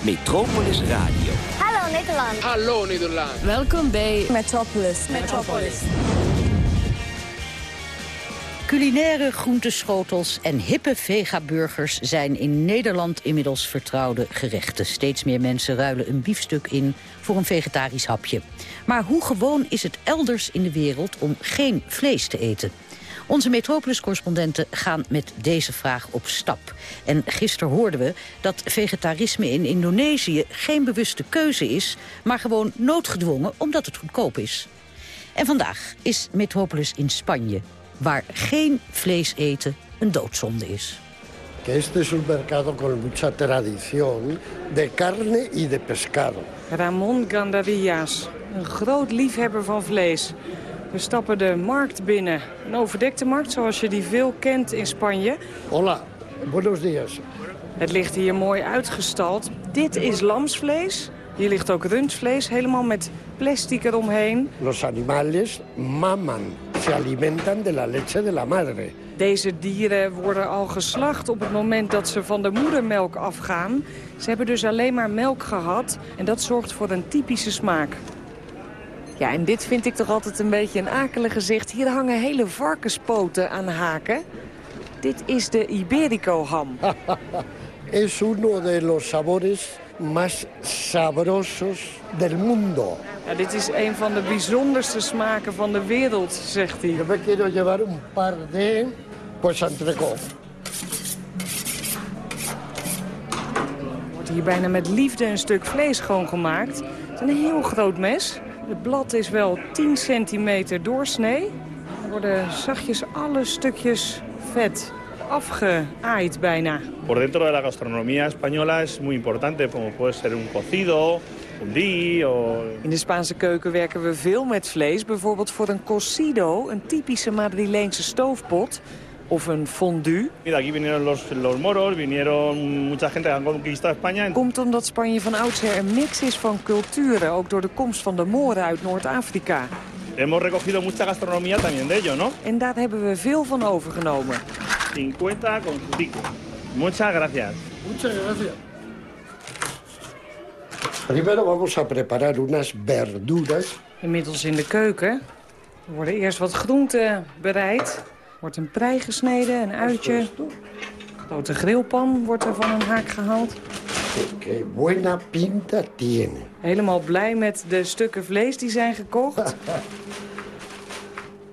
Metropolis Radio. Hallo Nederland. Hallo Nederland. Welkom bij Metropolis. Metropolis. Culinaire groenteschotels en hippe vegaburgers zijn in Nederland inmiddels vertrouwde gerechten. Steeds meer mensen ruilen een biefstuk in voor een vegetarisch hapje. Maar hoe gewoon is het elders in de wereld om geen vlees te eten? Onze Metropolis-correspondenten gaan met deze vraag op stap. En gisteren hoorden we dat vegetarisme in Indonesië geen bewuste keuze is... maar gewoon noodgedwongen omdat het goedkoop is. En vandaag is Metropolis in Spanje, waar geen vlees eten een doodzonde is. Este es un mercado con mucha tradición de carne y de pescado. Ramon Gandarillas, een groot liefhebber van vlees. We stappen de markt binnen. Een overdekte markt zoals je die veel kent in Spanje. Hola, buenos días. Het ligt hier mooi uitgestald. Dit is lamsvlees. Hier ligt ook rundvlees, helemaal met plastic eromheen. Los animales maman. Se alimentan de la leche de la madre. Deze dieren worden al geslacht op het moment dat ze van de moedermelk afgaan. Ze hebben dus alleen maar melk gehad en dat zorgt voor een typische smaak. Ja, en dit vind ik toch altijd een beetje een akelig gezicht. Hier hangen hele varkenspoten aan haken. Dit is de Iberico-ham. es uno de los sabores más sabrosos del mundo. Ja, dit is een van de bijzonderste smaken van de wereld, zegt hij. Yo me quiero llevar un par de pues entrecot. Wordt hier bijna met liefde een stuk vlees schoongemaakt. Het is een heel groot mes. Het blad is wel 10 centimeter doorsnee. Er worden zachtjes alle stukjes vet afgeaaid bijna. Por dentro de la gastronomía española es muy importante, como puede ser un cocido. In de Spaanse keuken werken we veel met vlees. Bijvoorbeeld voor een cocido, een typische Madrileense stoofpot of een fondue. Komt omdat Spanje van oudsher een mix is van culturen, ook door de komst van de Moren uit Noord-Afrika. Hemos recogido mucha gastronomía también de ello, ¿no? En daar hebben we veel van overgenomen. 50 con su tico. Muchas gracias. Muchas gracias. Primero vamos a preparar unas verduras. Inmiddels in de keuken. Er worden eerst wat groenten bereid. Wordt een prei gesneden, een uitje. Een grote grillpan wordt er van een haak gehaald. Que buena pinta tiene. Helemaal blij met de stukken vlees die zijn gekocht.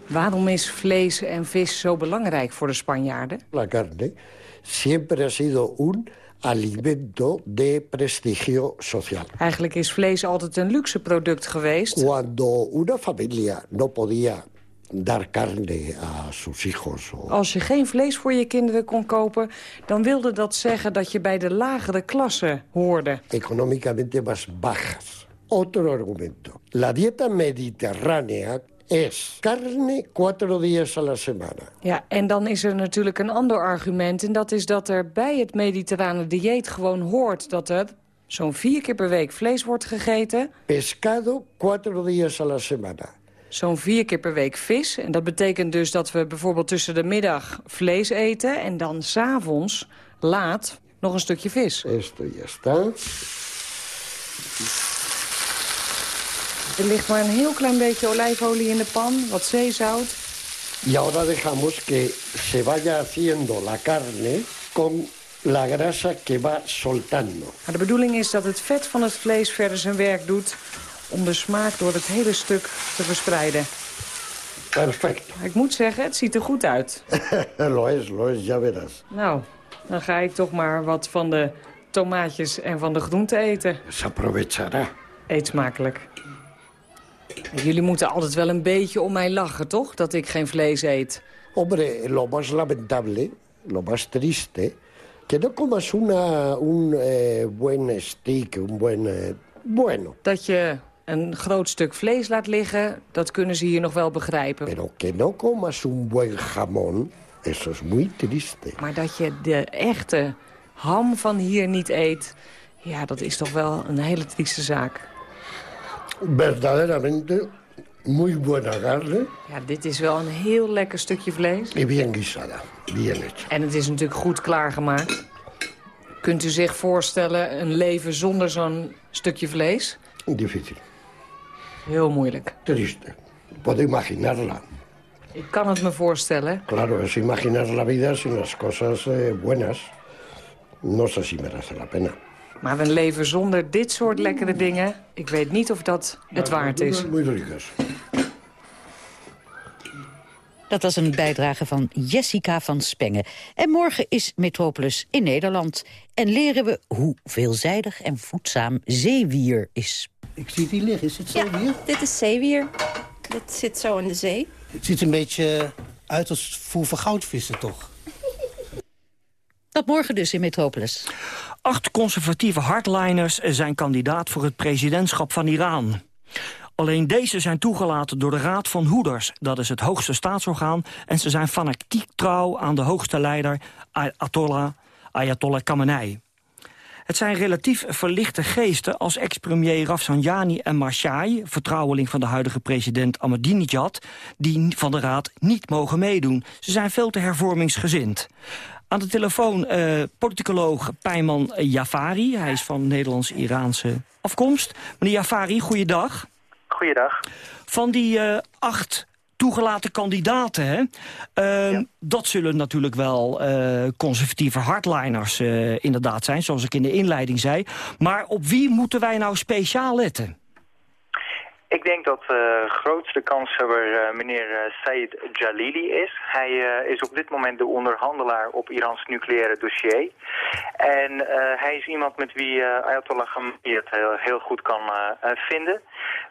Waarom is vlees en vis zo belangrijk voor de Spanjaarden? La carne siempre ha sido un alimento de prestigio social. Eigenlijk is vlees altijd een luxe product geweest. Cuando una familia no podía dar carne a sus hijos. Als je geen vlees voor je kinderen kon kopen... dan wilde dat zeggen dat je bij de lagere klasse hoorde. Económicamente más bajas. Otro argumento. La dieta mediterránea es carne cuatro días a la semana. Ja, en dan is er natuurlijk een ander argument... en dat is dat er bij het mediterrane dieet gewoon hoort... dat er zo'n vier keer per week vlees wordt gegeten. Pescado cuatro días a la semana. Zo'n vier keer per week vis. En dat betekent dus dat we bijvoorbeeld tussen de middag vlees eten... en dan s'avonds, laat, nog een stukje vis. Esto ya está. Er ligt maar een heel klein beetje olijfolie in de pan, wat zeezout. Y ahora dejamos que se vaya haciendo la carne con la grasa que va soltando. Maar de bedoeling is dat het vet van het vlees verder zijn werk doet... om de smaak door het hele stuk te verspreiden. Perfect. Ik moet zeggen, het ziet er goed uit. lo es, lo es, ya verás. Nou, dan ga ik toch maar wat van de tomaatjes en van de groente eten. Se aprovechará. Eet smakelijk. Jullie moeten altijd wel een beetje om mij lachen, toch? Dat ik geen vlees eet. Hombre, lo más lamentable, lo más triste, que no comas una, un eh, buen steak, un buen... eh, bueno. Dat je een groot stuk vlees laat liggen, dat kunnen ze hier nog wel begrijpen. Pero que no comas un buen jamón, eso es muy triste. Maar dat je de echte ham van hier niet eet... ja, dat is toch wel een hele trieste zaak. Verdaderamente muy buena carne Ja, dit is wel een heel lekker stukje vlees. y bien guisada, bien hecha. En het is natuurlijk goed klaargemaakt. Kunt u zich voorstellen een leven zonder zo'n stukje vlees? Difícil, Heel moeilijk. triste. Puedo imaginarla. Ik kan het me voorstellen. Claro, es imaginar la vida sin las cosas eh, buenas. No sé si merece la pena. Maar een leven zonder dit soort lekkere dingen... ik weet niet of dat het waard is. Ricas. Dat was een bijdrage van Jessica van Spengen. En morgen is Metropolis in Nederland. En leren we hoe veelzijdig en voedzaam zeewier is. Ik zie die liggen. Is het zeewier? Dit is zeewier. Dit zit zo in de zee. Het ziet een beetje uit als voer voor goudvissen, toch? Dat morgen dus in Metropolis. Acht conservatieve hardliners zijn kandidaat voor het presidentschap van Iran. Alleen deze zijn toegelaten door de Raad van Hoeders. Dat is het hoogste staatsorgaan. En ze zijn fanatiek trouw aan de hoogste leider, Ayatollah, Ayatollah Khamenei. Het zijn relatief verlichte geesten als ex-premier Rafsanjani en Marshai... vertrouweling van de huidige president Ahmadinejad... die van de raad niet mogen meedoen. Ze zijn veel te hervormingsgezind. Aan de telefoon eh, politicoloog Pijman Jafari. Hij is van Nederlands-Iraanse afkomst. Meneer Jafari, goeiedag. Goeiedag. Van die eh, acht toegelaten kandidaten, hè, ehm, dat zullen natuurlijk wel eh, conservatieve hardliners eh, inderdaad zijn, zoals ik in de inleiding zei. Maar op wie moeten wij nou speciaal letten? Ik denk dat de grootste kanshebber uh, meneer uh, Said Jalili is. Hij is op dit moment de onderhandelaar op Irans nucleaire dossier. En hij is iemand met wie Ayatollah Khamenei het heel, heel goed kan vinden.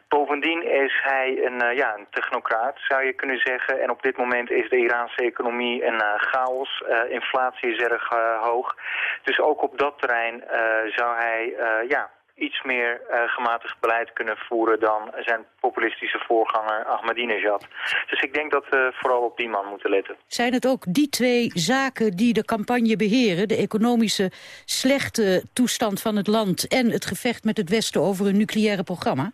Bovendien is hij een, ja, een technocraat, zou je kunnen zeggen. En op dit moment is de Iraanse economie een chaos. inflatie is erg hoog. Dus ook op dat terrein zou hij ja, iets meer uh, gematigd beleid kunnen voeren dan zijn populistische voorganger Ahmadinejad. Dus ik denk dat we vooral op die man moeten letten. Zijn het ook die twee zaken die de campagne beheren? De economische slechte toestand van het land en het gevecht met het Westen over een nucleaire programma?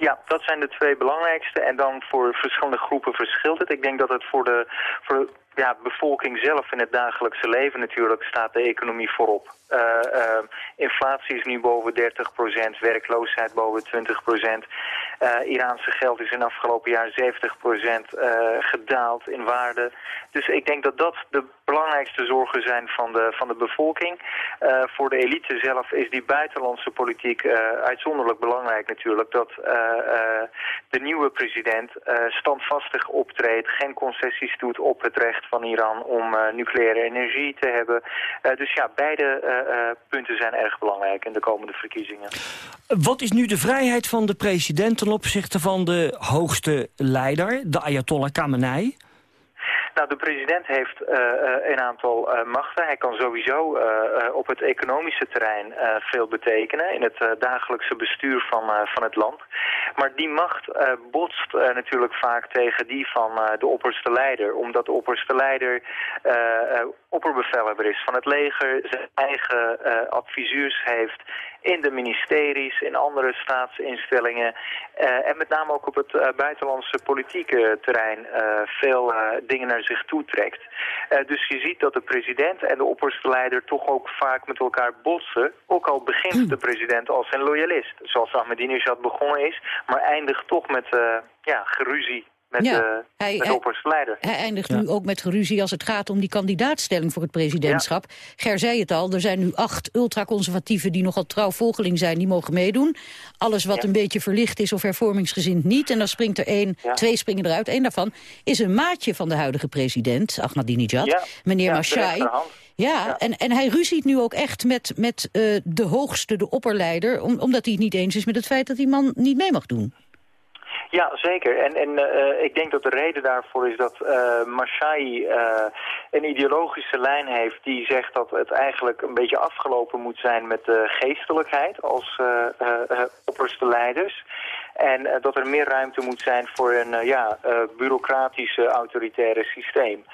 Ja, dat zijn de twee belangrijkste. En dan voor verschillende groepen verschilt het. Ik denk dat het voor de, voor de ja, bevolking zelf in het dagelijkse leven natuurlijk staat de economie voorop. Uh, uh, inflatie is nu boven 30% werkloosheid boven 20% Uh, Iraanse geld is in afgelopen jaar 70% gedaald in waarde. Dus ik denk dat dat de belangrijkste zorgen zijn van de, van de bevolking. voor de elite zelf is die buitenlandse politiek uitzonderlijk belangrijk natuurlijk. Dat de nieuwe president standvastig optreedt, geen concessies doet op het recht van Iran om nucleaire energie te hebben. dus ja, beide punten zijn erg belangrijk in de komende verkiezingen. Wat is nu de vrijheid van de president ten opzichte van de hoogste leider, de Ayatollah Khamenei? Nou, de president heeft uh, een aantal uh, machten. Hij kan sowieso op het economische terrein veel betekenen in het dagelijkse bestuur van, van het land. Maar die macht botst natuurlijk vaak tegen die van de opperste leider. Omdat de opperste leider opperbevelhebber is van het leger, zijn eigen adviseurs heeft in de ministeries, in andere staatsinstellingen uh, en met name ook op het uh, buitenlandse politieke terrein uh, veel dingen naar zich toe trekt. dus je ziet dat de president en de opperste leider toch ook vaak met elkaar botsen. Ook al begint de president als een loyalist, zoals Ahmadinejad begonnen is, maar eindigt toch met ja, geruzie met, Ja, de, hij- met eindigt nu ook met geruzie als het gaat om die kandidaatstelling voor het presidentschap. Ger zei het al, er zijn nu acht ultraconservatieven die nogal trouw volgeling zijn, die mogen meedoen. Alles wat een beetje verlicht is of hervormingsgezind niet. En dan springt er één, Ja. twee springen eruit. Eén daarvan is een maatje van de huidige president, Ahmadinejad, Ja. meneer Ja, de Mashai. rechterhand. Ja, En, en hij ruziet nu ook echt met, met eh, de hoogste, de opperleider... om- omdat hij het niet eens is met het feit dat die man niet mee mag doen. Ja, zeker. En, en eh, ik denk dat de reden daarvoor is dat eh, een ideologische lijn heeft die zegt dat het eigenlijk een beetje afgelopen moet zijn met de geestelijkheid als opperste leiders. En dat er meer ruimte moet zijn voor een ja, eh, bureaucratisch autoritaire systeem.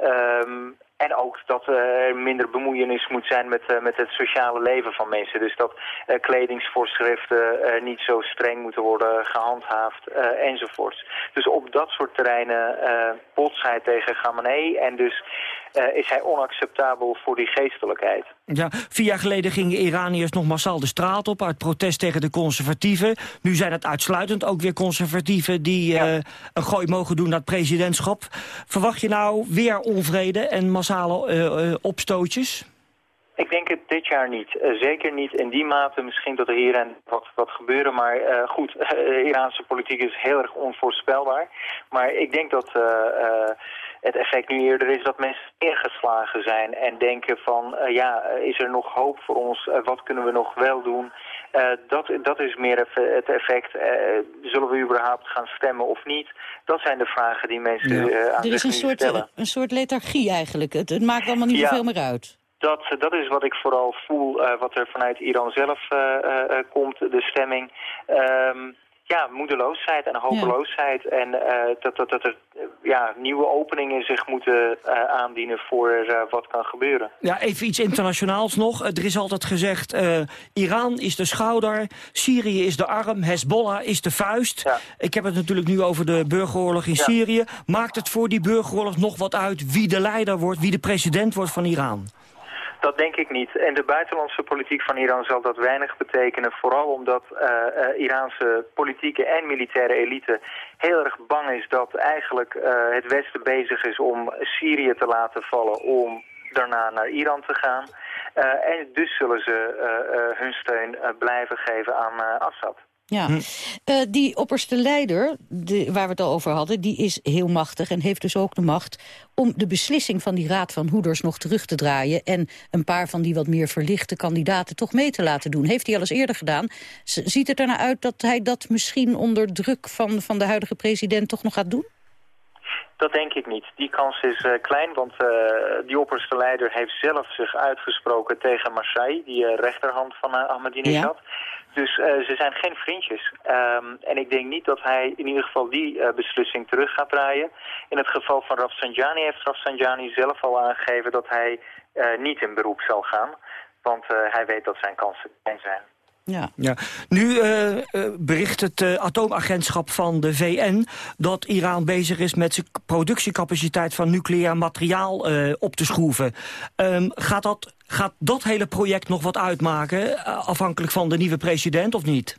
Ehm, en ook dat er minder bemoeienis moet zijn met, eh, met het sociale leven van mensen. Dus dat eh, kledingsvoorschriften eh, niet zo streng moeten worden gehandhaafd eh, enzovoorts. Dus op dat soort terreinen botst hij tegen Khamenei en dus eh, is hij onacceptabel voor die geestelijkheid. Ja, vier jaar geleden gingen Iraniërs nog massaal de straat op... uit protest tegen de conservatieven. Nu zijn het uitsluitend ook weer conservatieven... die eh, een gooi mogen doen naar het presidentschap. Verwacht je nou weer onvrede en massale eh, opstootjes? Ik denk het dit jaar niet. Eh, zeker niet in die mate. Misschien dat er hier en wat, wat gebeuren. Maar eh, goed, de Iraanse politiek is heel erg onvoorspelbaar. Maar ik denk dat eh, eh, het effect nu eerder is dat mensen ingeslagen zijn. En denken van, ja, is er nog hoop voor ons? Wat kunnen we nog wel doen? Eh, dat, dat is meer het effect. Eh, zullen we überhaupt gaan stemmen of niet? Dat zijn de vragen die mensen eh, aan Er is een soort, stellen. een soort lethargie eigenlijk. Het, het maakt allemaal niet Ja. zoveel meer uit. Dat, dat is wat ik vooral voel, eh, wat er vanuit Iran zelf eh, eh, eh, komt, de stemming. Ehm, ja, moedeloosheid en hopeloosheid. En eh, dat, dat, dat er eh, ja, nieuwe openingen zich moeten eh, aandienen voor eh, wat kan gebeuren. Ja, even iets internationaals nog. Eh, Er is altijd gezegd, eh, Iran is de schouder, Syrië is de arm, Hezbollah is de vuist. Ik heb het natuurlijk nu over de burgeroorlog in Syrië. Maakt het voor die burgeroorlog nog wat uit wie de leider wordt, wie de president wordt van Iran? Dat denk ik niet. En de buitenlandse politiek van Iran zal dat weinig betekenen. Vooral omdat eh, Iraanse politieke en militaire elite heel erg bang is dat eigenlijk eh, het Westen bezig is om Syrië te laten vallen om daarna naar Iran te gaan. En dus zullen ze hun steun blijven geven aan Assad. Ja. Eh, die opperste leider, de, waar we het al over hadden... die is heel machtig en heeft dus ook de macht... om de beslissing van die raad van hoeders nog terug te draaien... en een paar van die wat meer verlichte kandidaten toch mee te laten doen. Heeft hij al eens eerder gedaan. Z- ziet het ernaar uit dat hij dat misschien onder druk van, van de huidige president... toch nog gaat doen? Dat denk ik niet. Die kans is eh, klein, want eh, die opperste leider heeft zelf zich uitgesproken tegen Marseille, die eh, rechterhand van uh, Ahmadinejad. Dus uh, ze zijn geen vriendjes. Um, en ik denk niet dat hij in ieder geval die uh, beslissing terug gaat draaien. In het geval van Rafsanjani heeft Rafsanjani zelf al aangegeven dat hij uh, niet in beroep zal gaan. Want hij weet dat zijn kansen klein zijn. Ja. ja. Nu bericht het uh, atoomagentschap van de VN dat Iran bezig is met zijn productiecapaciteit van nucleair materiaal op te schroeven. Um, gaat, dat, gaat dat hele project nog wat uitmaken, afhankelijk van de nieuwe president of niet?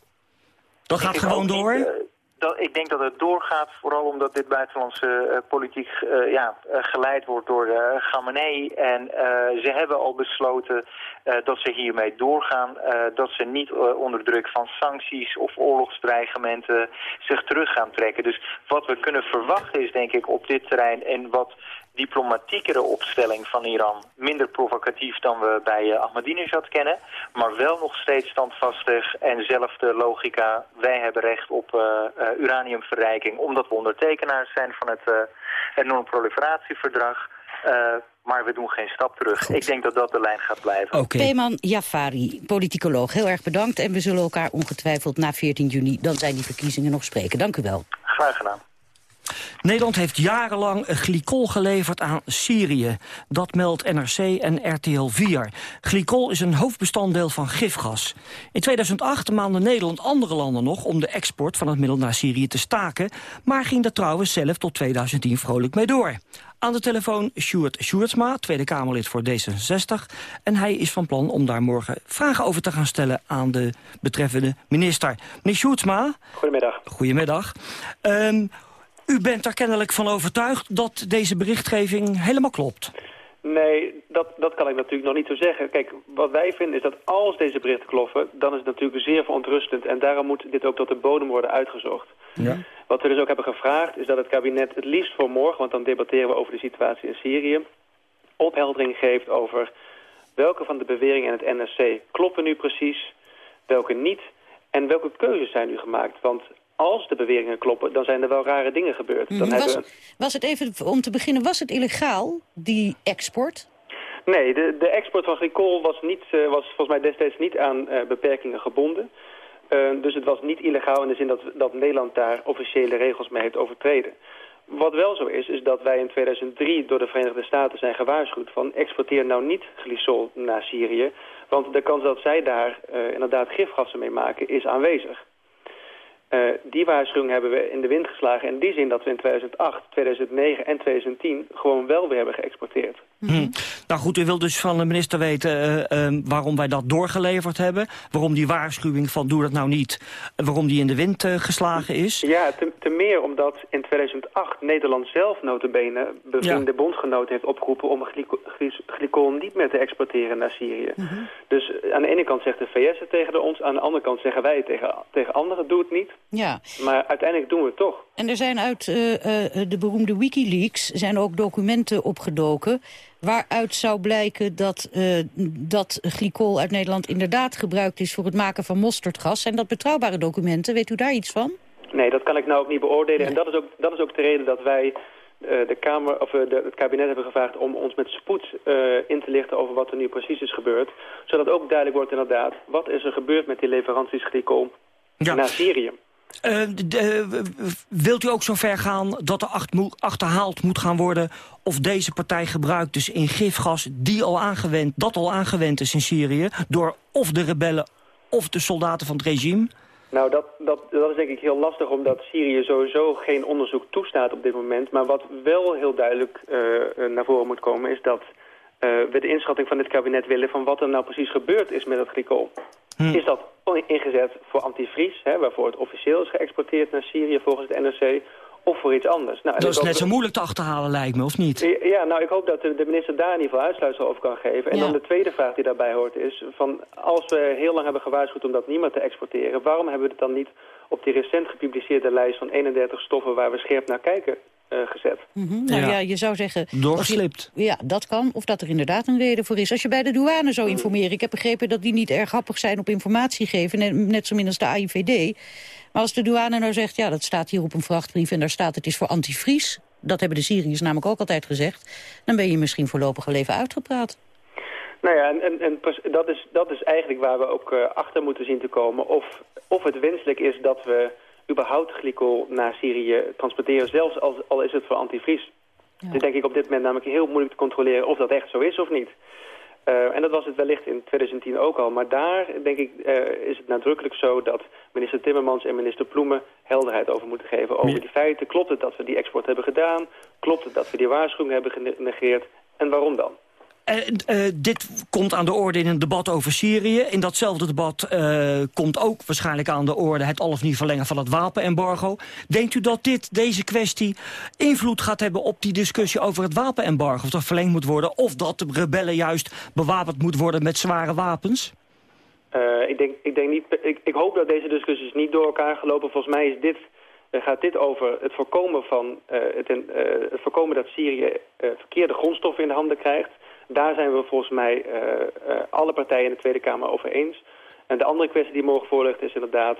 Dat gaat gewoon door? Niet, dat, ik denk dat het doorgaat, vooral omdat dit buitenlandse uh, politiek uh, ja, geleid wordt door uh, Khamenei. En ze hebben al besloten dat ze hiermee doorgaan. dat ze niet onder druk van sancties of oorlogsdreigementen zich terug gaan trekken. Dus wat we kunnen verwachten is denk ik op dit terrein en wat diplomatiekere opstelling van Iran. Minder provocatief dan we bij uh, Ahmadinejad kennen. Maar wel nog steeds standvastig en zelfde logica. Wij hebben recht op uh, uh, uraniumverrijking. Omdat we ondertekenaars zijn van het, het non-proliferatieverdrag. maar we doen geen stap terug. Goed. Ik denk dat dat de lijn gaat blijven. Okay. Peyman Jafari, politicoloog, heel erg bedankt. En we zullen elkaar ongetwijfeld na 14 juni... dan zijn die verkiezingen nog spreken. Dank u wel. Graag gedaan. Nederland heeft jarenlang glycol geleverd aan Syrië. Dat meldt NRC en RTL 4. Glycol is een hoofdbestanddeel van gifgas. In 2008 maande Nederland andere landen nog om de export van het middel naar Syrië te staken, maar ging er trouwens zelf tot 2010 vrolijk mee door. Aan de telefoon Sjoerd Sjoerdsma, Tweede Kamerlid voor D66. En hij is van plan om daar morgen vragen over te gaan stellen aan de betreffende minister. Meneer Sjoerdsma. Goedemiddag. Goedemiddag. Um, U bent er kennelijk van overtuigd dat deze berichtgeving helemaal klopt. Nee, dat, dat kan ik natuurlijk nog niet zo zeggen. Kijk, wat wij vinden is dat als deze berichten kloppen... dan is het natuurlijk zeer verontrustend. En daarom moet dit ook tot de bodem worden uitgezocht. Ja. Wat we dus ook hebben gevraagd is dat het kabinet het liefst voor morgen... want dan debatteren we over de situatie in Syrië... opheldering geeft over welke van de beweringen in het NSC kloppen nu precies... welke niet en welke keuzes zijn nu gemaakt. Want als de beweringen kloppen, dan zijn er wel rare dingen gebeurd. Dan Mhm. was, hebben... was het even, om te beginnen, was het illegaal, die export? Nee, de, de export van glycol was, niet, eh, was volgens mij destijds niet aan eh, beperkingen gebonden. Eh, dus het was niet illegaal in de zin dat, dat Nederland daar officiële regels mee heeft overtreden. Wat wel zo is, is dat wij in 2003 door de Verenigde Staten zijn gewaarschuwd van exporteer nou niet glycol naar Syrië. Want de kans dat zij daar inderdaad gifgassen mee maken is aanwezig. Eh, die waarschuwing hebben we in de wind geslagen. In die zin dat we in 2008, 2009 en 2010 gewoon wel weer hebben geëxporteerd. Hm. Nou goed, u wilt dus van de minister weten eh, eh, waarom wij dat doorgeleverd hebben. Waarom die waarschuwing van doe dat nou niet, eh, waarom die in de wind eh, geslagen is. Ja, te, te meer omdat in 2008 Nederland zelf notabene bevriende bondgenoten heeft opgeroepen om glyco- gly- glycol niet meer te exporteren naar Syrië. Dus eh, aan de ene kant zegt de VS het tegen ons, aan de andere kant zeggen wij tegen, tegen anderen, doe het niet. Ja. Maar uiteindelijk doen we het toch. En er zijn uit eh, eh, de beroemde Wikileaks zijn ook documenten opgedoken... waaruit zou blijken dat, eh, dat glycol uit Nederland inderdaad gebruikt is... voor het maken van mosterdgas. Zijn dat betrouwbare documenten? Weet u daar iets van? Nee, dat kan ik nou ook niet beoordelen. En dat is ook, dat is ook de reden dat wij eh, de Kamer, of, eh, de, het kabinet hebben gevraagd om ons met spoed eh, in te lichten over wat er nu precies is gebeurd. Zodat ook duidelijk wordt inderdaad, wat is er gebeurd met die leveranties glycol naar Syrië. Eh, eh, wilt u ook zo ver gaan dat er achterhaald moet gaan worden... of deze partij gebruikt dus in gifgas die al aangewend, dat al aangewend is in Syrië... door of de rebellen of de soldaten van het regime? Nou, dat, dat, dat is denk ik heel lastig omdat Syrië sowieso geen onderzoek toestaat op dit moment. Maar wat wel heel duidelijk eh, naar voren moet komen is dat we de inschatting van dit kabinet willen van wat er nou precies gebeurd is met het glycol. Is dat ingezet voor antivries, hè, waarvoor het officieel is geëxporteerd naar Syrië volgens het NRC, of voor iets anders? Nou, Dat is net zo moeilijk te achterhalen, lijkt me, of niet? Ja, nou, ik hoop dat de de minister daar in ieder geval uitsluitsel over kan geven. En Ja. dan de tweede vraag die daarbij hoort is... Van, als we heel lang hebben gewaarschuwd om dat niet meer te exporteren... waarom hebben we het dan niet op die recent gepubliceerde lijst van 31 stoffen... waar we scherp naar kijken eh, gezet? Mhm. Nou ja. Ja. je zou zeggen... Je- Ja, dat kan. Of dat er inderdaad een reden voor is. Als je bij de douane zou informeren... Ik heb begrepen dat die niet erg happig zijn op informatie geven. Net, net zo min als de AIVD. Maar als de douane nou zegt... ja, dat staat hier op een vrachtbrief en daar staat het is voor antivries... dat hebben de Syriërs namelijk ook altijd gezegd... dan ben je misschien voorlopig al even uitgepraat. Nou ja, en, en, dat, is, dat is eigenlijk waar we ook eh, achter moeten zien te komen. Of, of het wenselijk is dat we überhaupt glycol naar Syrië transporteren, zelfs als, al is het voor antivries. Het is denk ik op dit moment namelijk heel moeilijk te controleren of dat echt zo is of niet. Eh, en dat was het wellicht in 2010 ook al. Maar daar, denk ik, eh, is het nadrukkelijk zo dat minister Timmermans en minister Ploemen helderheid over moeten geven. Over die feiten. Klopt het dat we die export hebben gedaan? Klopt het dat we die waarschuwing hebben genegeerd? En waarom dan? Eh, eh, dit komt aan de orde in een debat over Syrië. In datzelfde debat eh, komt ook waarschijnlijk aan de orde... het al of niet verlengen van het wapenembargo. Denkt u dat dit, deze kwestie invloed gaat hebben op die discussie over het wapenembargo? Of dat verlengd moet worden? Of dat de rebellen juist bewapend moet worden met zware wapens? Ik, denk, ik, denk niet, ik, ik hoop dat deze discussies niet door elkaar gaan lopen. Volgens mij is dit, gaat dit over het voorkomen, van, het, het voorkomen dat Syrië verkeerde grondstoffen in de handen krijgt. Daar zijn we volgens mij eh, eh, alle partijen in de Tweede Kamer over eens. En de andere kwestie die morgen voorligt is inderdaad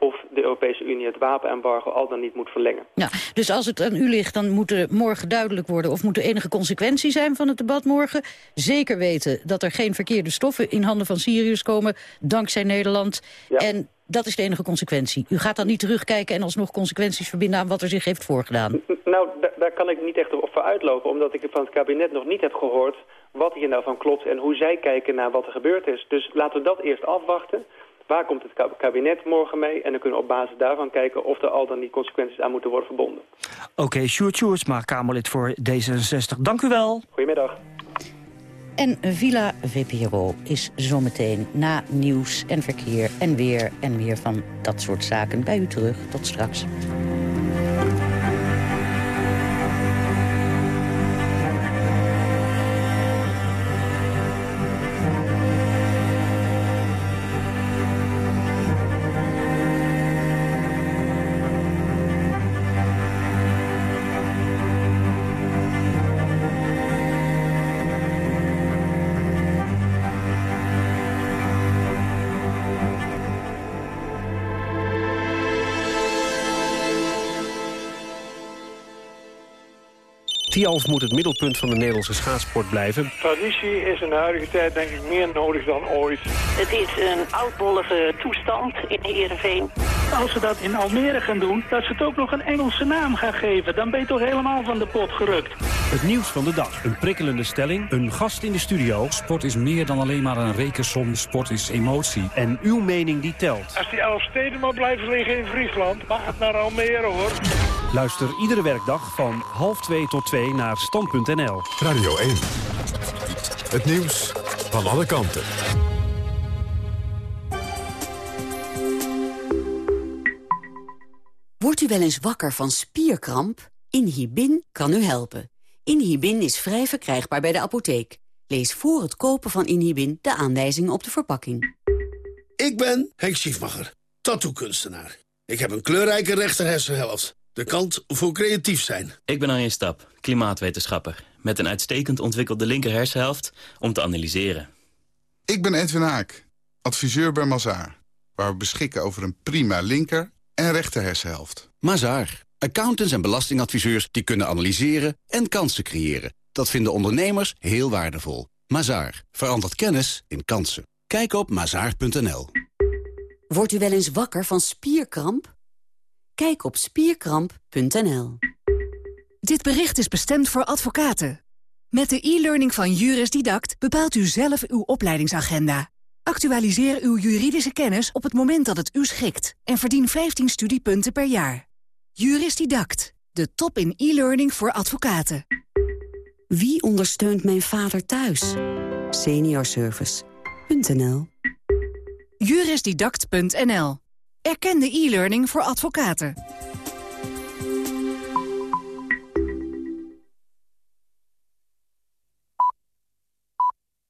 of de Europese Unie het wapenembargo al dan niet moet verlengen. Ja, dus als het aan u ligt, dan moet er morgen duidelijk worden... of moet er enige consequentie zijn van het debat morgen. Zeker weten dat er geen verkeerde stoffen in handen van Syriërs komen... dankzij Nederland. En dat is de enige consequentie. U gaat dan niet terugkijken en alsnog consequenties verbinden... aan wat er zich heeft voorgedaan. N- Nou, da- daar kan ik niet echt op voor uitlopen, omdat ik van het kabinet nog niet heb gehoord wat hier nou van klopt en hoe zij kijken naar wat er gebeurd is. Dus laten we dat eerst afwachten. Waar komt het kab- kabinet morgen mee? En dan kunnen we op basis daarvan kijken of er al dan die consequenties aan moeten worden verbonden. Oké, Sjoerd Sjoerdsma, Kamerlid voor D66. Dank u wel. Goedemiddag. En Villa VPRO is zometeen na nieuws en verkeer en weer en meer van dat soort zaken bij u terug. Tot straks. Moet het middelpunt van de Nederlandse schaatsport blijven. Traditie is in de huidige tijd denk ik meer nodig dan ooit. Het is een oudbollige toestand in Heerenveen. Als ze dat in Almere gaan doen, dat ze het ook nog een Engelse naam gaan geven... dan ben je toch helemaal van de pot gerukt. Het nieuws van de dag. Een prikkelende stelling, een gast in de studio. Sport is meer dan alleen maar een rekensom. Sport is emotie. En uw mening die telt. Als die elf steden maar blijven liggen in Friesland, mag het naar Almere hoor. Luister iedere werkdag van half 2 tot 2 naar stand.nl. Radio 1. Het nieuws van alle kanten. Wordt u wel eens wakker van spierkramp? Inhibin kan u helpen. Inhibin is vrij verkrijgbaar bij de apotheek. Lees voor het kopen van Inhibin de aanwijzingen op de verpakking. Ik ben Henk Schiefmacher, tattoo-kunstenaar. Ik heb een kleurrijke rechterhersenhelft. De kant voor creatief zijn. Ik ben Arjen Stap, klimaatwetenschapper. Met een uitstekend ontwikkelde linker hersenhelft om te analyseren. Ik ben Edwin Haak, adviseur bij Mazaar. Waar we beschikken over een prima linker en rechter hersenhelft. Mazaar. Accountants en belastingadviseurs die kunnen analyseren en kansen creëren. Dat vinden ondernemers heel waardevol. Mazaar. Verandert kennis in kansen. Kijk op mazaar.nl. Wordt u wel eens wakker van spierkramp? Kijk op spierkramp.nl. Dit bericht is bestemd voor advocaten. Met de e-learning van Juris Didact bepaalt u zelf uw opleidingsagenda. Actualiseer uw juridische kennis op het moment dat het u schikt... en verdien 15 studiepunten per jaar. Juris Didact, de top in e-learning voor advocaten. Wie ondersteunt mijn vader thuis? Seniorservice.nl Jurisdidact.nl. Erkende e-learning voor advocaten.